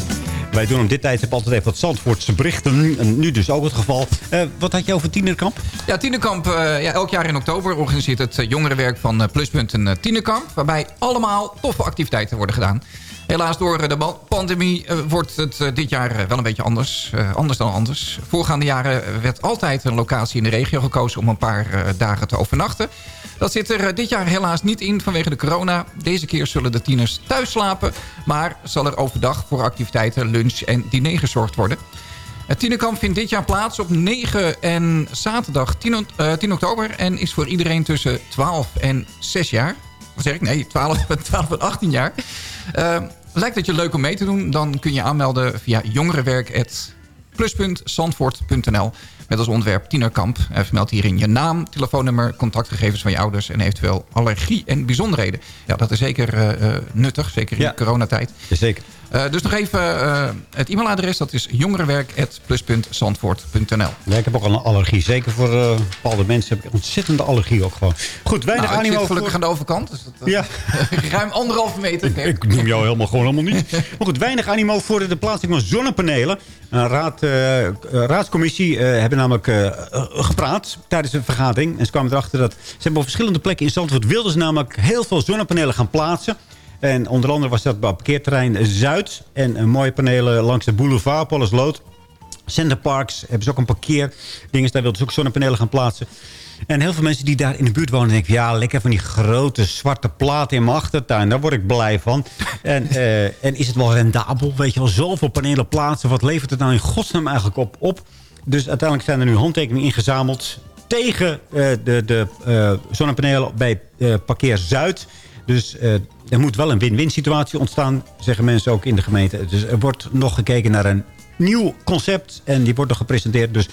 wij doen om dit tijdstip altijd even wat Zandvoortse berichten. En nu dus ook het geval. Eh, wat had je over Tienerkamp? Ja, Tienerkamp, eh, ja, elk jaar in oktober organiseert het eh, jongerenwerk van Pluspunt een Tienerkamp. Waarbij allemaal toffe activiteiten worden gedaan. Helaas door de pandemie wordt het dit jaar wel een beetje anders. anders dan anders. Voorgaande jaren werd altijd een locatie in de regio gekozen om een paar dagen te overnachten. Dat zit er eh, dit jaar helaas niet in vanwege de corona. Deze keer zullen de tieners thuis slapen. Maar zal er overdag voor activiteiten, lunch en diner gezorgd worden. Het tienerkamp vindt dit jaar plaats op 9 en zaterdag 10, o- eh, 10 oktober... en is voor iedereen tussen 12 en 6 jaar. Wat zeg ik? Nee, 12, 12 en 18 jaar. Eh, lijkt het je leuk om mee te doen? Dan kun je aanmelden via jongerenwerk.plus.zandvoort.nl met als onderwerp tienerkamp. Eh, vermeld hierin je naam, telefoonnummer, contactgegevens van je ouders... en eventueel allergie en bijzonderheden. Ja, dat is zeker eh, eh, nuttig, zeker in Ja. de coronatijd. Zeker. Eh, dus nog even eh, het e-mailadres. Dat is jongerenwerk.plus.zandvoort.nl Ja, ik heb ook al een allergie. Zeker voor eh, bepaalde mensen heb ik ontzettende allergie ook gewoon. Goed, weinig Nou, ik animo gelukkig voor- aan de overkant. Dus dat, Ja. ruim anderhalve meter. Kijk. Ik noem jou helemaal gewoon helemaal niet. Maar goed, weinig animo voor de plaatsing van zonnepanelen. Een raad, raadscommissie hebben namelijk gepraat tijdens een vergadering. En ze kwamen erachter dat... Ze hebben op verschillende plekken in Zandvoort... wilden ze namelijk heel veel zonnepanelen gaan plaatsen. En onder andere was dat parkeerterrein Zuid. En eh, mooie panelen langs de boulevard, Pollersloot. Centerparks hebben ze ook een parkeerdingen. Daar wilden ze ook zonnepanelen gaan plaatsen. En heel veel mensen die daar in de buurt wonen... denken ja, lekker van die grote zwarte platen in mijn achtertuin. Daar word ik blij van. En, eh, en is het wel rendabel? Weet je wel, zoveel panelen plaatsen. Wat levert het nou in godsnaam eigenlijk op? op? Dus uiteindelijk zijn er nu handtekeningen ingezameld... tegen eh, de, de zonnepanelen bij Parkeer Zuid... Dus eh, er moet wel een win-win situatie ontstaan, zeggen mensen ook in de gemeente. Dus er wordt nog gekeken naar een nieuw concept en die wordt nog gepresenteerd. Dus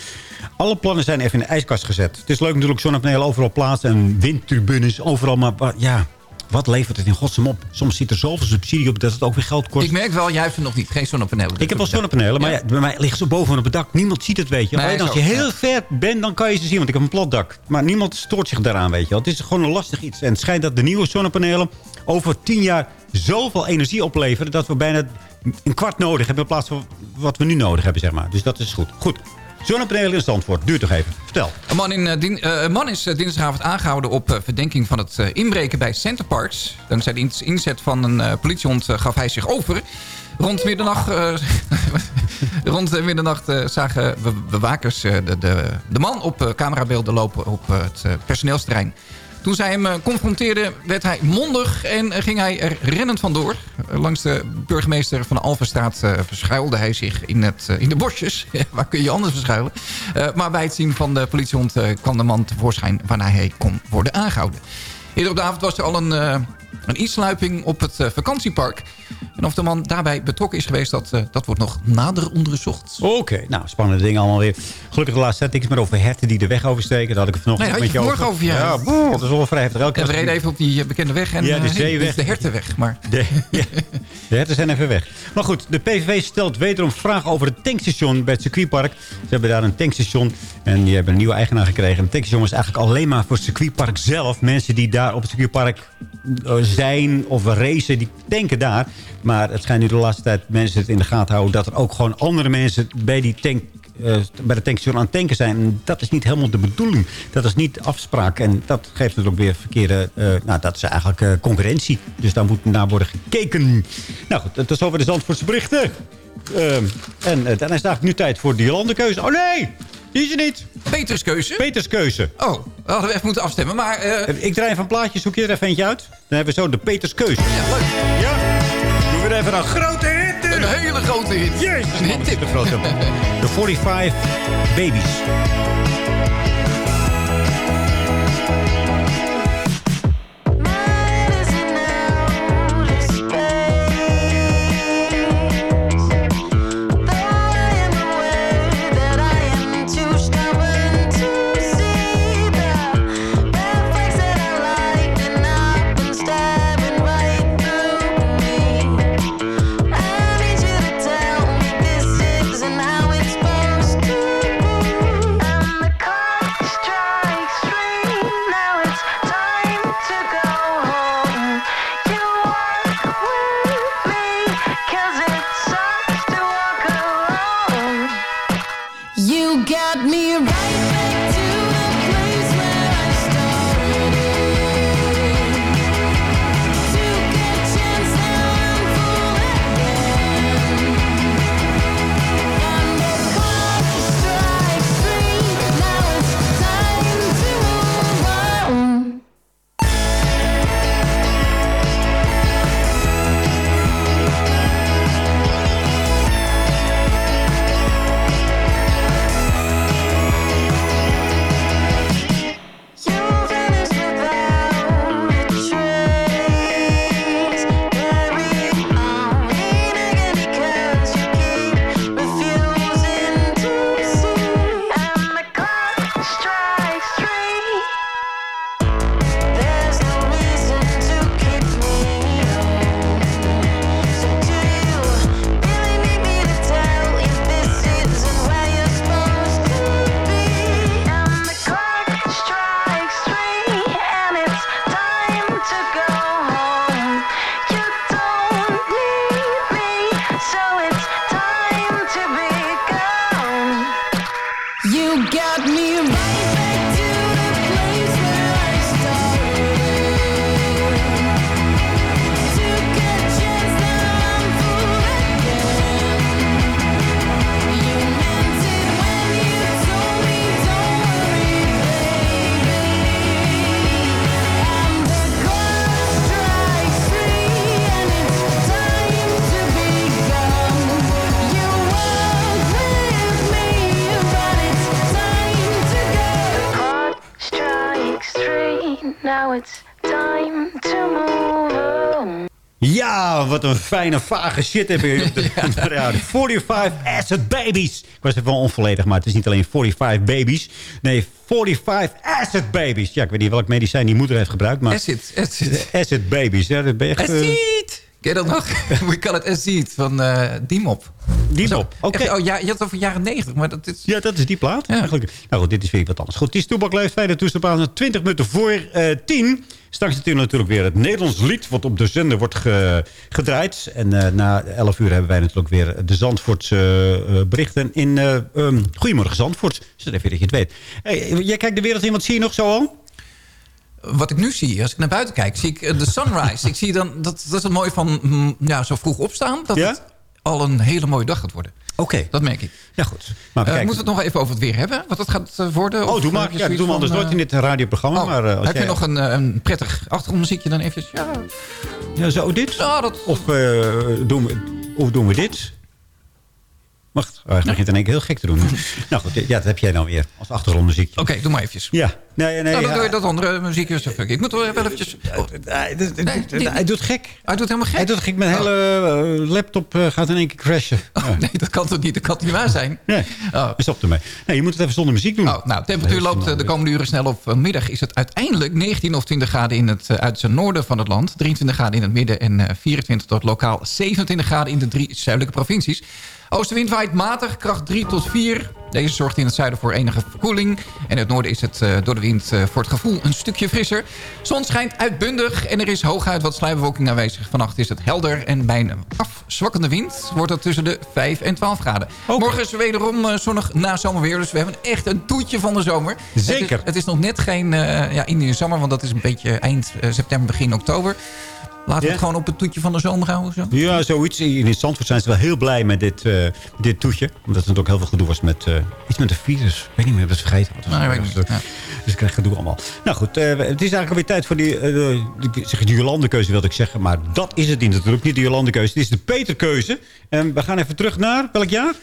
alle plannen zijn even in de ijskast gezet. Het is leuk natuurlijk zonnepanelen overal plaatsen en windturbines overal. Maar ja, wat levert het in godsnaam op? Soms zit er zoveel subsidie op dat het ook weer geld kost. Ik merk wel, jij hebt er nog niet. Geen zonnepanelen. Ik heb wel zonnepanelen, maar ja, bij mij liggen ze boven op het dak. Niemand ziet het, weet je. Alleen als je heel ja. ver bent, dan kan je ze zien. Want ik heb een plat dak. Maar niemand stoort zich daaraan, weet je wel. Het is gewoon een lastig iets. En het schijnt dat de nieuwe zonnepanelen over tien jaar zoveel energie opleveren... dat we bijna een kwart nodig hebben in plaats van wat we nu nodig hebben, zeg maar. Dus dat is goed. Goed. Zonnepanelen in Zandvoort. Duurt toch even. Vertel. Een man, in, eh, eh, een man is eh, dinsdagavond aangehouden op verdenking van het inbreken bij Centerparks. Dankzij de inzet van een eh, politiehond eh, gaf hij zich over. Rond middernacht, rond middernacht zagen be- bewakers de, de, de man op camerabeelden lopen op het personeelsterrein. Toen zij hem eh, confronteerden, werd hij mondig en eh, ging hij er rennend vandoor. Eh, langs de burgemeester van de Alphenstraat eh, verschuilde hij zich in, het, in de bosjes. Waar kun je anders verschuilen? Maar bij het zien van de politiehond eh, kwam de man tevoorschijn... waarna hij kon worden aangehouden. Eerder op de avond was er al een, een insluiping op het eh, vakantiepark. En of de man daarbij betrokken is geweest, dat, eh, dat wordt nog nader onderzocht. Oké, nou, spannende dingen allemaal weer. Gelukkig de laatste tijd niks meer over herten die de weg oversteken. Daar had ik vanochtend Nee, had met je je vanmorgen over, ja. Ja, boe, dat is wel vrij heftig. En we reden even op die eh, bekende weg en Ja, de zeeweg. de hertenweg. Maar De, ja, de herten zijn even weg. Maar goed, de PVV stelt wederom vragen over het tankstation bij het circuitpark. Ze hebben daar een tankstation en die hebben een nieuwe eigenaar gekregen. Het tankstation is eigenlijk alleen maar voor het circuitpark zelf. Mensen die daar op het circuitpark zijn of racen, die tanken daar. Maar het schijnt nu de laatste tijd mensen het in de gaten houden... dat er ook gewoon andere mensen bij die tank eh, bij de tankstation aan het tanken zijn. En dat is niet helemaal de bedoeling. Dat is niet afspraak. En dat geeft natuurlijk weer verkeerde... eh, nou, dat is eigenlijk eh, concurrentie. Dus daar moet naar worden gekeken. Nou goed, dat is over de Zandvoortse berichten. Ehm, en dan is het eigenlijk nu tijd voor die landenkeuze. Oh nee, die is er niet. Peters keuze. Peters keuze. Oh, we hadden we even moeten afstemmen. Maar eh, Ik draai even een plaatje, zoek je er even eentje uit. Dan hebben we zo de Peters keuze. ja, leuk. Ja? Doen we er even een grote hit in. Een hele grote hit. Jezus, Een de grote. De 45 Babies. Wat een fijne, vage shit hebben we hier op de, radio. 45 Acid Babies. Ik was even wel onvolledig, maar het is niet alleen 45 Babies. Nee, 45 Acid Babies. Ja, ik weet niet welk medicijn die moeder heeft gebruikt, maar... Acid, acid. Acid Babies. Ja, dat ben je echt... Ken je dat nog? We call it Acid van eh Diemop. Diemop, oké. Oh, ja, je had het over jaren 90, maar dat is... Ja, dat is die plaat. Eigenlijk. Nou goed, dit is weer wat anders. Goed, het is Toebak. Fijne toestel aan 20 minuten voor eh 10. Straks natuurlijk weer het Nederlands lied... wat op de zender wordt ge- gedraaid. En eh, na 11 uur hebben wij natuurlijk weer de Zandvoortse berichten in... ehm, Goedemorgen Zandvoort. Zet even dat je het weet. Hey, jij kijkt de wereld in, wat zie je nog zo al? Wat ik nu zie, als ik naar buiten kijk, zie ik eh, de sunrise. ik zie dan, dat, dat is het mooie van mm, ja, zo vroeg opstaan... dat Ja? het al een hele mooie dag gaat worden. Oké. Dat merk ik. Ja, goed. Maar we Eh, moeten we het nog even over het weer hebben? Wat dat gaat eh, worden? Oh, doe maar. Ja, dat zoiets doen we anders van, nooit in dit radioprogramma. oh, maar, als heb jij- je nog een, een prettig achtergrondmuziekje dan eventjes? Ja, Ja, zo dit? Ja, dat... Of, doen we, of doen we dit? Wacht, oh, hij begint in één keer heel gek te doen. nou goed, ja, dat heb jij nou weer als achtergrondmuziek. Oké, doe maar eventjes. Ja, nee, nee. nou, dan doe je dat andere muziekje. Ik moet wel eventjes... Oh. Hij, Nee, hij doet gek. Hij doet helemaal gek. Hij doet gek. Mijn hele eh, laptop eh, gaat in één keer crashen. Ja. Nee, dat kan toch niet? Dat kan niet waar zijn? Nee, Oh. stop ermee. Nee, je moet het even zonder muziek doen. Oh, nou, temperatuur loopt eh, de komende uren snel op. Vanmiddag is het uiteindelijk 19 of 20 graden in het uiterste noorden van het land. 23 graden in het midden en eh, 24 tot lokaal 27 graden in de drie zuidelijke provincies. Oostenwind waait matig, kracht 3 tot 4. Deze zorgt in het zuiden voor enige verkoeling. En in het noorden is het eh, door de wind eh, voor het gevoel een stukje frisser. Zon schijnt uitbundig en er is hooguit wat sluierbewolking aanwezig. Vannacht is het helder en bij een afzwakkende wind wordt het tussen de 5 en 12 graden. Morgen is wederom eh, zonnig na zomerweer. Dus we hebben echt een toetje van de zomer. Zeker. Het is, het is nog net geen uh, ja, Indië zomer, want dat is een beetje eind september, begin oktober. Laten we het gewoon op het toetje van de zomer houden. of Zo. Ja, zoiets. In Zandvoort zijn ze wel heel blij met dit, eh, dit toetje. Omdat er ook heel veel gedoe was met eh, iets met een virus. Ik weet niet meer, ik heb het vergeten. Nee, weet niet. Dus, ik krijg gedoe allemaal. Nou goed, eh, het is eigenlijk alweer tijd voor die, die, zeg, die Jolandekeuze, wilde ik zeggen. Maar dat is het niet natuurlijk, niet de Jolandekeuze. Het is de Peterkeuze. En we gaan even terug naar, welk jaar?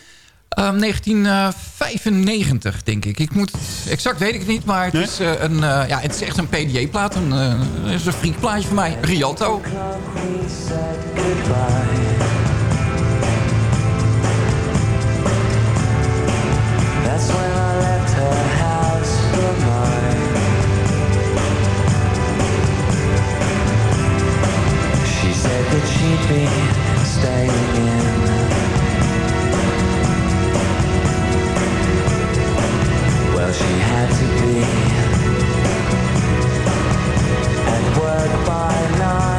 Ehm, 1995, denk ik. ik moet, exact weet ik het niet, maar het, is, eh, een, eh, ja, het is echt een PDA-plaat. Een, eh, het is een freakplaatje van mij. Rialto. That's when I left her house for mine. She said that she'd be staying in. Had to be at work by nine.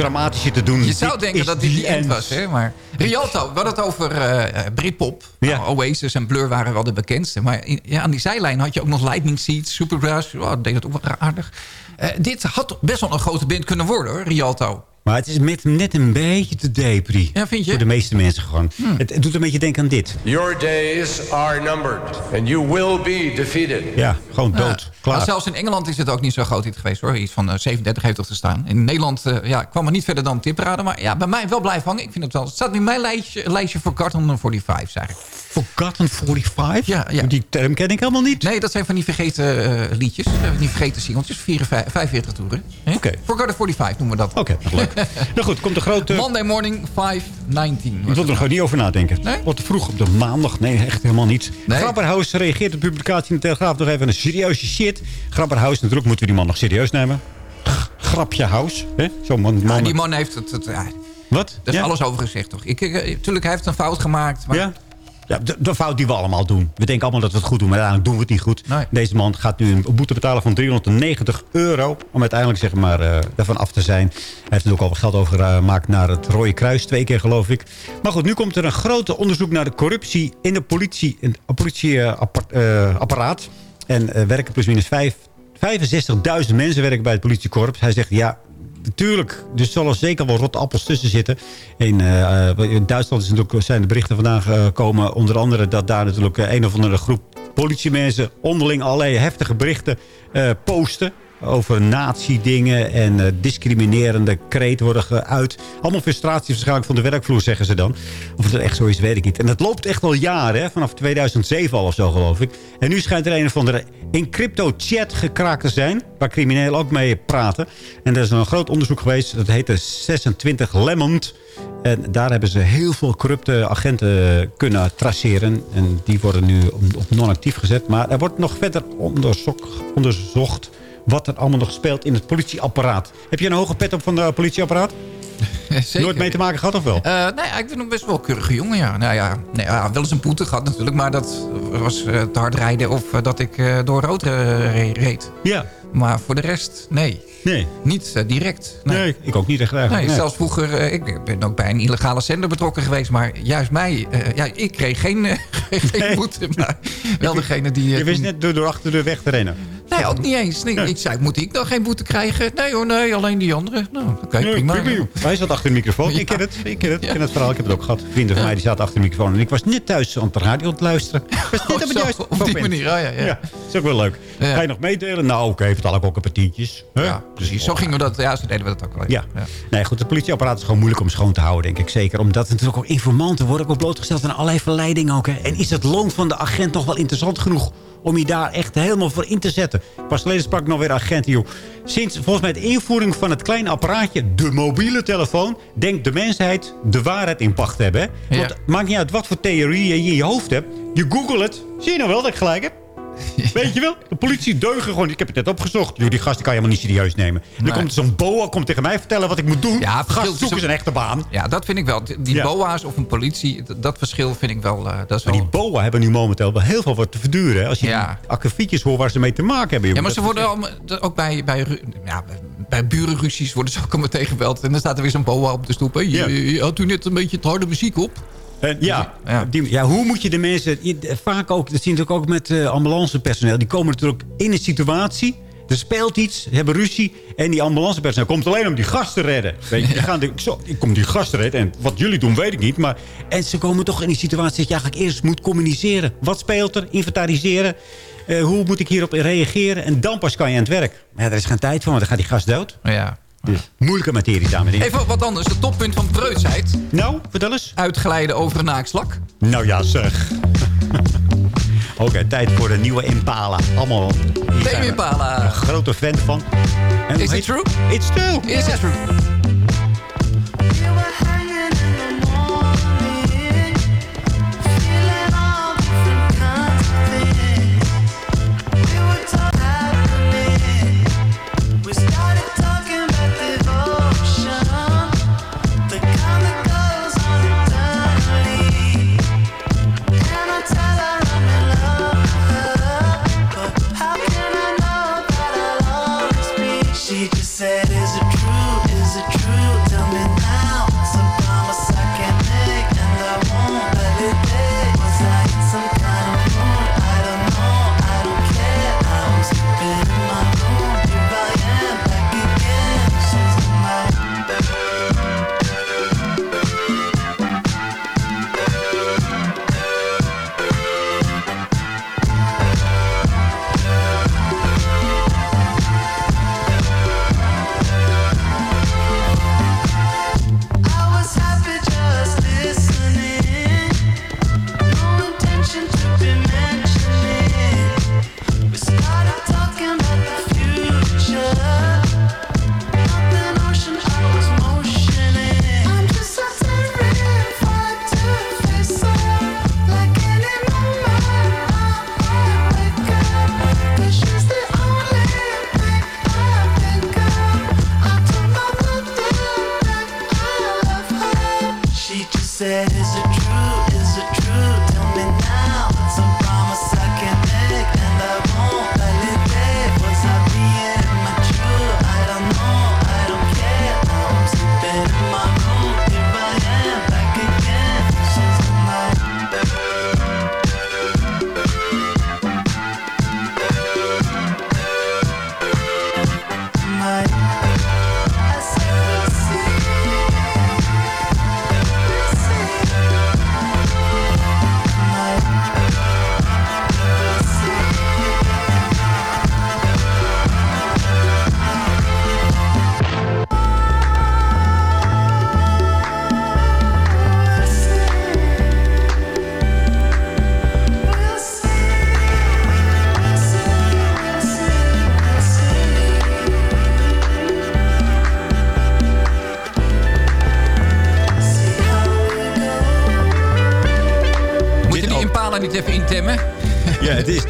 Dramatischer te doen. Je zou Dit denken dat dit die end was, hè? Maar Rialto, we hadden het over eh, Britpop. Nou, Oasis en Blur waren wel de bekendste. Maar in- ja, aan die zijlijn had je ook nog Lightning Seeds, Supergrass. Oh, dat deed het ook wel aardig. Eh, dit had best wel een grote band kunnen worden, hoor, Rialto. Maar het is met, net een beetje te depri. Ja, vind je? Voor de meeste mensen gewoon. Het, het doet een beetje denken aan dit. Your days are numbered, and you will be defeated. Ja, gewoon dood. Ja. Klaar. Maar zelfs in Engeland is het ook niet zo groot hit geweest hoor. Iets van eh, 37 heeft het gestaan. In Nederland eh, ja, kwam er niet verder dan tipraden. Maar ja, bij mij wel blijven hangen. Ik vind het wel. Het staat in mijn lijstje, lijstje voor Carton 45 eigenlijk. Forgotten 45? Ja, ja. Die term ken ik helemaal niet. Nee, dat zijn van die vergeten eh, liedjes. eh, die vergeten singeltjes. 44, 45 toeren. Oké. Forgotten 45 noemen we dat. Oké, leuk. nou goed, komt de grote... Monday morning 519. Ik wil er gewoon niet over nadenken. Nee? Wat te vroeg op de maandag. Nee, echt helemaal niet. Nee? Grabberhaus reageert op de publicatie in de Telegraaf nog even een serieuze shit. Grabberhaus, natuurlijk moeten we die man nog serieus nemen. Grapje House. Zo'n man. Ja, man- die man heeft het... het ja, Wat? er is Ja? alles over gezegd, toch? Ik, ik, tuurlijk, hij heeft een fout gemaakt. Maar Ja? Ja, de, de fout die we allemaal doen. We denken allemaal dat we het goed doen, maar uiteindelijk doen we het niet goed. Nee. Deze man gaat nu een boete betalen van 390 euro... om uiteindelijk zeg maar, eh, daarvan af te zijn. Hij heeft er ook al wat geld over gemaakt naar het Rode Kruis. Twee keer, geloof ik. Maar goed, nu komt er een grote onderzoek naar de corruptie... in de politie, in het politieapparaat. en eh, werken plusminus vijf- 65.000 mensen werken bij het politiekorps. Hij zegt, ja, Tuurlijk, er zullen zeker wel rotte appels tussen zitten. In, eh, eh, in Duitsland is natuurlijk, zijn de berichten vandaan gekomen. Onder andere dat daar natuurlijk een of andere groep politiemensen... onderling allerlei heftige berichten eh, posten. Over nazi-dingen en eh, discriminerende kreten worden geuit. Allemaal frustraties waarschijnlijk van de werkvloer, zeggen ze dan. Of het echt zo is, weet ik niet. En dat loopt echt al jaren, hè? vanaf 2007 al of zo, geloof ik. En nu schijnt er een of andere in crypto-chat gekraakt te zijn... waar criminelen ook mee praten. En er is een groot onderzoek geweest. Dat heette 26 Lemond. En daar hebben ze heel veel corrupte agenten kunnen traceren. En die worden nu op non-actief gezet. Maar er wordt nog verder onderzocht wat er allemaal nog speelt in het politieapparaat. Heb je een hoge pet op van de politieapparaat? Zeker. Nooit mee te maken gehad of wel? Eh, nee, ik ben nog best wel een keurige jongen, ja. Nou ja, nee, ja wel eens een boete gehad natuurlijk. Maar dat was eh, te hard rijden of eh, dat ik door rood re- reed. Ja. Maar voor de rest, nee. Nee. Niet direct. Nee. Nee, ik ook niet echt eigenlijk. Nee, Nee. zelfs vroeger, ik ben ook bij een illegale zender betrokken geweest. Maar juist mij, ja, ik kreeg geen, geen boete. Maar wel degene die... Je wist net door, door achter de weg te rennen. Nee, ook niet eens. Nee, Ik zei, moet ik dan geen boete krijgen? Nee hoor, nee, alleen die andere. Nou, oké, Nee, prima. prima. Hij zat achter de microfoon. Ik ken het. Ik ken het. Ik ken het verhaal. Ik heb het ook gehad. Vrienden van mij die zaten achter de microfoon. En ik was net thuis aan de radio aan het luisteren. Ik was net op het zo, juiste op die manier, oh ja, ja. Ja, is ook wel leuk. Ga je nog meedelen? Nou, oké. vertel ik ook een paar tientjes. Huh? Ja, precies. Zo gingen we dat, ja, zo deden we dat ook wel. Ja. Nee, goed, het politieapparaat is gewoon moeilijk om schoon te houden, denk ik. Zeker omdat er natuurlijk ook informanten worden ook blootgesteld aan allerlei verleidingen ook. Hè. En is het loon van de agent nog wel interessant genoeg om je daar echt helemaal voor in te zetten? Pas geleden sprak ik nog weer agent, joh. Sinds volgens mij de invoering van het kleine apparaatje, de mobiele telefoon, denkt de mensheid de waarheid in pacht te hebben. Hè? Want maakt niet uit wat voor theorie je in je hoofd hebt. Je googelt het. Zie je nou wel dat ik gelijk heb? Weet je wel? De politie deugen gewoon. Ik heb het net opgezocht. Joh, die gasten kan je helemaal niet serieus nemen. En dan Nee. komt zo'n boa komt tegen mij vertellen wat ik moet doen. Ja, Gast, zoek tussen- eens een echte baan. Ja, dat vind ik wel. Die Ja. boa's of een politie, dat, verschil vind ik wel... eh, dat is Maar wel... die boa hebben nu momenteel wel heel veel wat te verduren. hè. Als je Ja. akkefietjes hoort waar ze mee te maken hebben. Ja, maar ze worden ook bij, bij, ja, bij- burenruzies worden ze ook allemaal. En dan staat er weer zo'n boa op de stoep. Ja. je, had u net een beetje te harde muziek op. En ja, Ja. Die, ja, hoe moet je de mensen... Vaak ook, dat zie je natuurlijk ook met eh, ambulancepersoneel. Die komen natuurlijk in een situatie... Er speelt iets, hebben ruzie. En die ambulancepersoneel komt alleen om die gast te redden. Weet je, die gaan de, zo, ik kom die gast te redden. En wat jullie doen, weet ik niet. Maar, en ze komen toch in die situatie dat je eigenlijk eerst moet communiceren. Wat speelt er? Inventariseren. Eh, hoe moet ik hierop reageren? En dan pas kan je aan het werk. Maar ja, er is geen tijd voor, want dan gaat die gast dood. Ja. Dus moeilijke materie, dames en heren. Even wat anders. Het toppunt van preutsheid. Nou, vertel eens. Uitglijden over een naakslak. Nou ja, zeg. Oké, tijd voor de nieuwe Impala. Allemaal... hier zijn we Impala. Een grote fan van. En Is it heet- true? It's true. Is it true?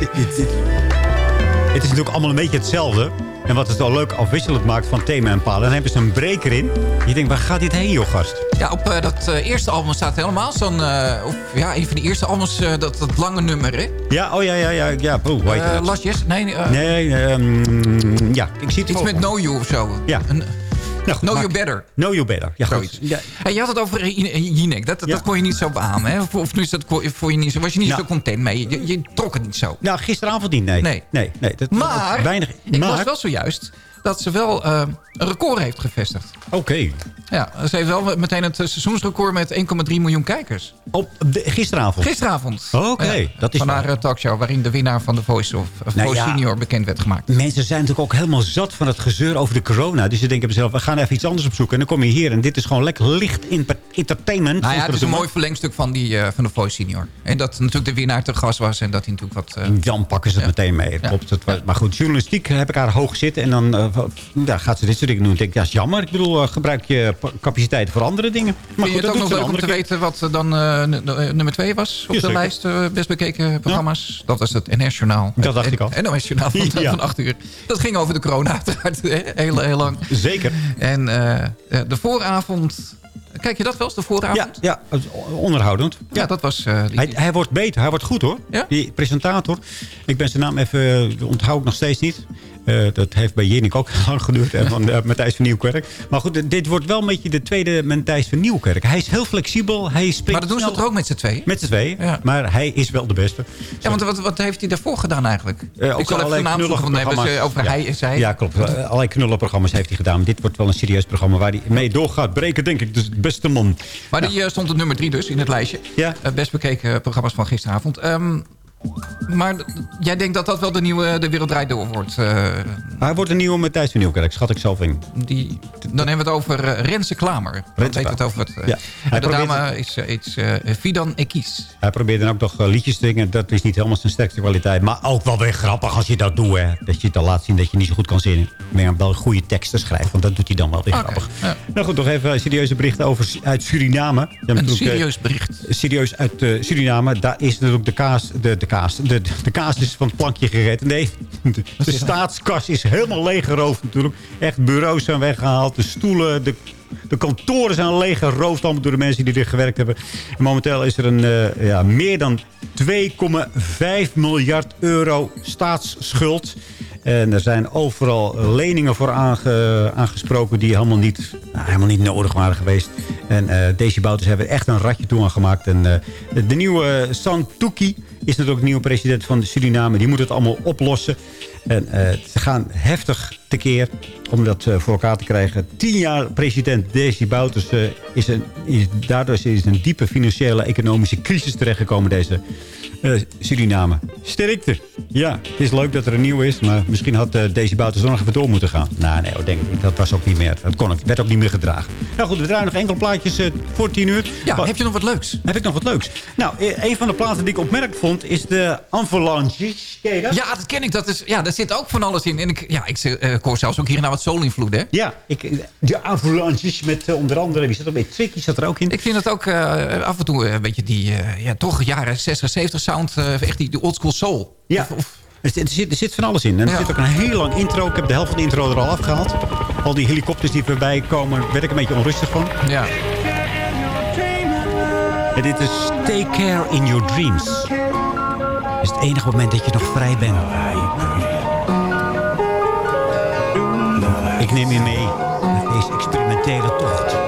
het is, natuurlijk allemaal een beetje hetzelfde. En wat het wel leuk afwisselend maakt van thema en palen. Dan hebben ze een breker in. Je denkt, waar gaat dit heen, joh, gast? Ja, op eh, dat eh, eerste album staat helemaal zo'n... of ja, een van de eerste albums, dat, dat lange nummer, hè? Ja, oh ja, ja, ja. ja poeh, hoe heet dat? Last Yes? Nee, Nee, ehm, ja, ik zie het iets met me. Know You of zo. Ja. Een, Nou, know You Better. Know You Better. Ja, goed. Ja, Hey, je had het over Jinek. Dat, dat kon je niet zo beamen, hè? Of, of nu is dat, kon- vond je niet, zo- was je niet Nou. zo content mee? Je, je trok het niet zo. Nou, gisteravond niet, nee. Nee. nee, nee dat, Maar, weinig. ik maar, las wel zojuist dat ze wel eh, een record heeft gevestigd. Oké. Ja, ze heeft wel meteen het eh, seizoensrecord met 1,3 miljoen kijkers. Op de, gisteravond? Gisteravond. Oké, Ja, dat is Van waar. haar eh, talkshow waarin de winnaar van de Voice of Nou Voice ja. Senior bekend werd gemaakt. Mensen zijn natuurlijk ook helemaal zat van het gezeur over de corona. Dus ze denken bij zichzelf, we gaan even iets anders opzoeken. En dan kom je hier en dit is gewoon lekker licht in- entertainment. Nou ja, het is een mooi verlengstuk van, die, van de Voice Senior. En dat natuurlijk de winnaar te gast was en dat hij natuurlijk wat... doen. Dan pakken ze het meteen mee. Klopt. Het was- Maar goed, journalistiek heb ik haar hoog zitten. En dan ja, gaat ze dit soort dingen doen. Ik denk, ja, is jammer. Ik bedoel, eh, gebruik je pa- capaciteiten voor andere dingen. Maar Vind je goed, het ook nog leuk ze om te weten wat eh, dan eh, nummer twee was op de lijst eh, best bekeken programma's? Dat was het NS-journaal. Dat dacht ik al. NOS-journaal van, Ja. van 8 uur. Dat ging over de corona uiteraard heel, heel lang. Zeker. En eh, eh, de vooravond... Kijk je dat wel eens, de vooravond? Ja, ja onderhoudend. Ja, dat was... eh, die- Hij, hij wordt beter, hij wordt goed hoor. Ja? Die presentator. Ik ben zijn naam even, eh, onthoud ik nog steeds niet. Eh, dat heeft bij Jinnik ook lang geduurd. En van eh, Matthijs van Nieuwkerk. Maar goed, dit- wordt wel een beetje de tweede Matthijs van Nieuwkerk. Hij is heel flexibel. Hij springt maar dat doen ze toch ook met z'n tweeën? Met z'n tweeën. Ja. Maar hij is wel de beste. Ja, want wat, wat heeft hij daarvoor gedaan eigenlijk? Eh, ik zal even naam zoeken, hebben ze over Ja. hij en zij. Ja, klopt. Allerlei knullenprogramma's heeft hij gedaan. Maar dit wordt wel een serieus programma waar hij mee doorgaat. Breken, denk ik. Dus beste man. Maar die eh, stond op nummer drie dus in het lijstje. Ja. Eh, best bekeken programma's van gisteravond. Ehm, maar jij denkt dat dat wel de nieuwe De Wereld Draait Door wordt? eh, Hij wordt een nieuwe Matthijs van Nieuwkerk. Schat ik zelf in. die, dan hebben we het over eh, Renze Klamer. Renze weet het over het, eh, Ja. Hij de probeert dame is, is Fidan Ekis. Hij probeert dan ook nog liedjes te zingen. Dat is niet helemaal zijn sterkste kwaliteit. Maar ook wel weer grappig als je dat doet. Hè. Dat je dan laat zien dat je niet zo goed kan zingen. Maar wel goede teksten schrijft. Want dat doet hij dan wel weer grappig. ja. Nou goed, nog even serieuze berichten over uit Suriname. Een serieus bericht. serieus uit Suriname. Daar is natuurlijk de kaas, de, de kaas, de, de kaas is van het plankje gereden. Nee, de, de staatskas is helemaal leeggeroofd natuurlijk. Echt bureaus zijn weggehaald, de stoelen, de, de kantoren zijn leeggeroofd. Allemaal door de mensen die er gewerkt hebben. En momenteel is er een eh, ja, meer dan 2,5 miljard euro staatsschuld. En er zijn overal leningen voor aange- aangesproken die helemaal niet, nou, helemaal niet nodig waren geweest. En eh deze bouters hebben echt een ratje toe aan gemaakt. En eh, de nieuwe Santuki is natuurlijk de nieuwe president van Suriname. Die moet het allemaal oplossen. En ze gaan heftig tekeer om dat eh, voor elkaar te krijgen. Tien jaar president Desi Bouters eh, is, een, is daardoor is een diepe financiële economische crisis terechtgekomen. Deze eh, Suriname. Sterkte. Ja, het is leuk dat er een nieuwe is. Maar misschien had eh Desi Bouters nog even door moeten gaan. Nou, nee, denk ik. Dat was ook niet meer. Dat kon ook, werd ook niet meer gedragen. Nou goed, we draaien nog enkele plaatjes voor tien uur. Ja, heb je nog wat leuks? heb ik nog wat leuks? Nou, een van de platen die ik opmerkt vond is de Avalanches. Ken je dat? Ja, dat ken ik. Dat is, ja, daar zit ook van alles in. En ik, ja, ik, ik hoor zelfs ook hier en daar wat soul-invloed, hè? Ja, ik, de Avalanches met eh, onder andere... Wie zat er bij? Tricky zat er ook in. Ik vind het ook eh, af en toe een beetje die, eh, ja, toch jaren 60, 70 sound. eh, echt die, die oldschool soul. Ja. Of- of- Er zit, er, zit, er zit van alles in. En er Ja. zit ook een heel lang intro. Ik heb de helft van de intro er al afgehaald. Al die helikopters die voorbij komen, werd ik een beetje onrustig van. ja. En dit is Take Care in Your Dreams. Het is het enige moment dat je nog vrij bent. Ik neem je mee met deze experimentele tocht.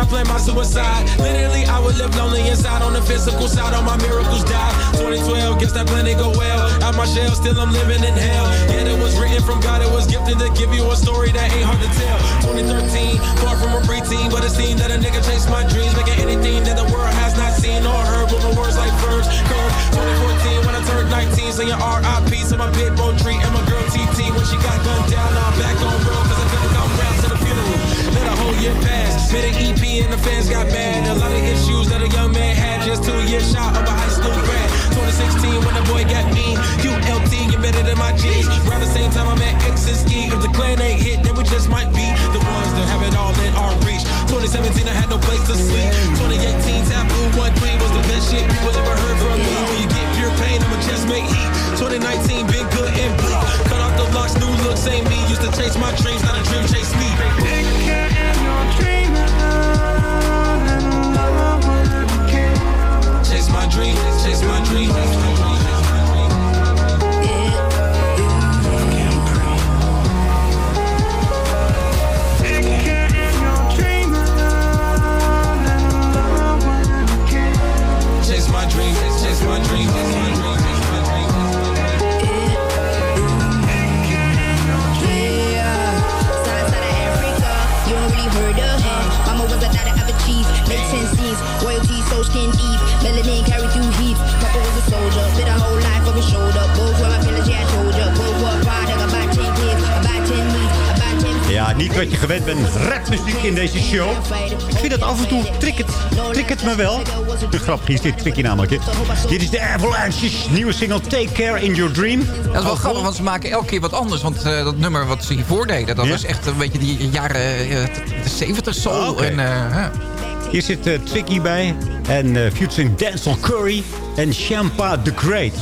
I plan my suicide. Literally, I would live lonely inside. On the physical side, all my miracles died. 2012, guess that plan didn't go well. Out my shell, still I'm living in hell. Yet it was written from God, it was gifted to give you a story that ain't hard to tell. 2013, far from a preteen, but it seemed that a nigga chased my dreams, making anything that the world has not seen or heard. With my words like verbs, curve. 2014, when I turned 19, saying R.I.P. to my bro tree and my girl TT. When she got gunned down, I'm back on road, cause I couldn't Let a whole year pass, made an EP and the fans got mad. A lot of issues that a young man had, just two years shot of a high school grad. 2016, when the boy got me, ULT, you better than my G's. Around the same time, I met X and Ski. If the clan ain't hit, then we just might be the ones that have it all in our reach. 2017, I had no place to sleep. 2018, Taboo 1-3 was the best shit people ever heard from me. When you get pure pain, I'ma just make heat. 2019, been good and bleak. Cut off the locks, new looks, ain't me. Used to chase my dreams, niet wat je gewend bent. Rapmuziek in deze show. Ik vind dat af en toe tricket, tricket me wel. Grappig is dit tricky namelijk. Dit is de Avalanches nieuwe single Take Care in Your Dream. Dat is wel grappig, want ze maken elke keer wat anders. Want eh, dat nummer wat ze hiervoor deden, dat Ja? was echt een beetje die jaren eh, de 70 soul. Ah, oké. en, eh, ja. Hier zit eh, Tricky bij. En eh featuring Denzel Curry en Champa the Great.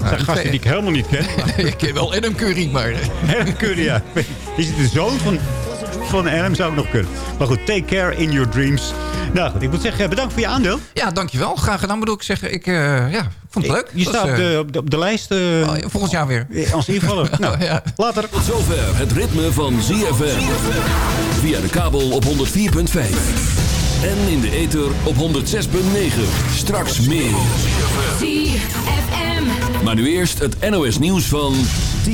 Dat zijn gasten die ik helemaal niet ken. ik ken wel Adam Curry, maar... eh, Adam Curry, ja. Is het de zoon van, van Adam? Zou ik nog kunnen. Maar goed, take care in your dreams. Nou goed, ik moet zeggen, bedankt voor je aandeel. Ja, dankjewel. Graag gedaan. Bedoel ik zeggen, ik eh, ja, vond het leuk. Je staat op eh, de, op de, op de lijst. eh, volgend jaar weer. Als invaller. nou, ja. later. Tot zover het ritme van ZFM. Via de kabel op 104.5. En in de ether op 106.9. Straks meer. Maar nu eerst het NOS nieuws van 10.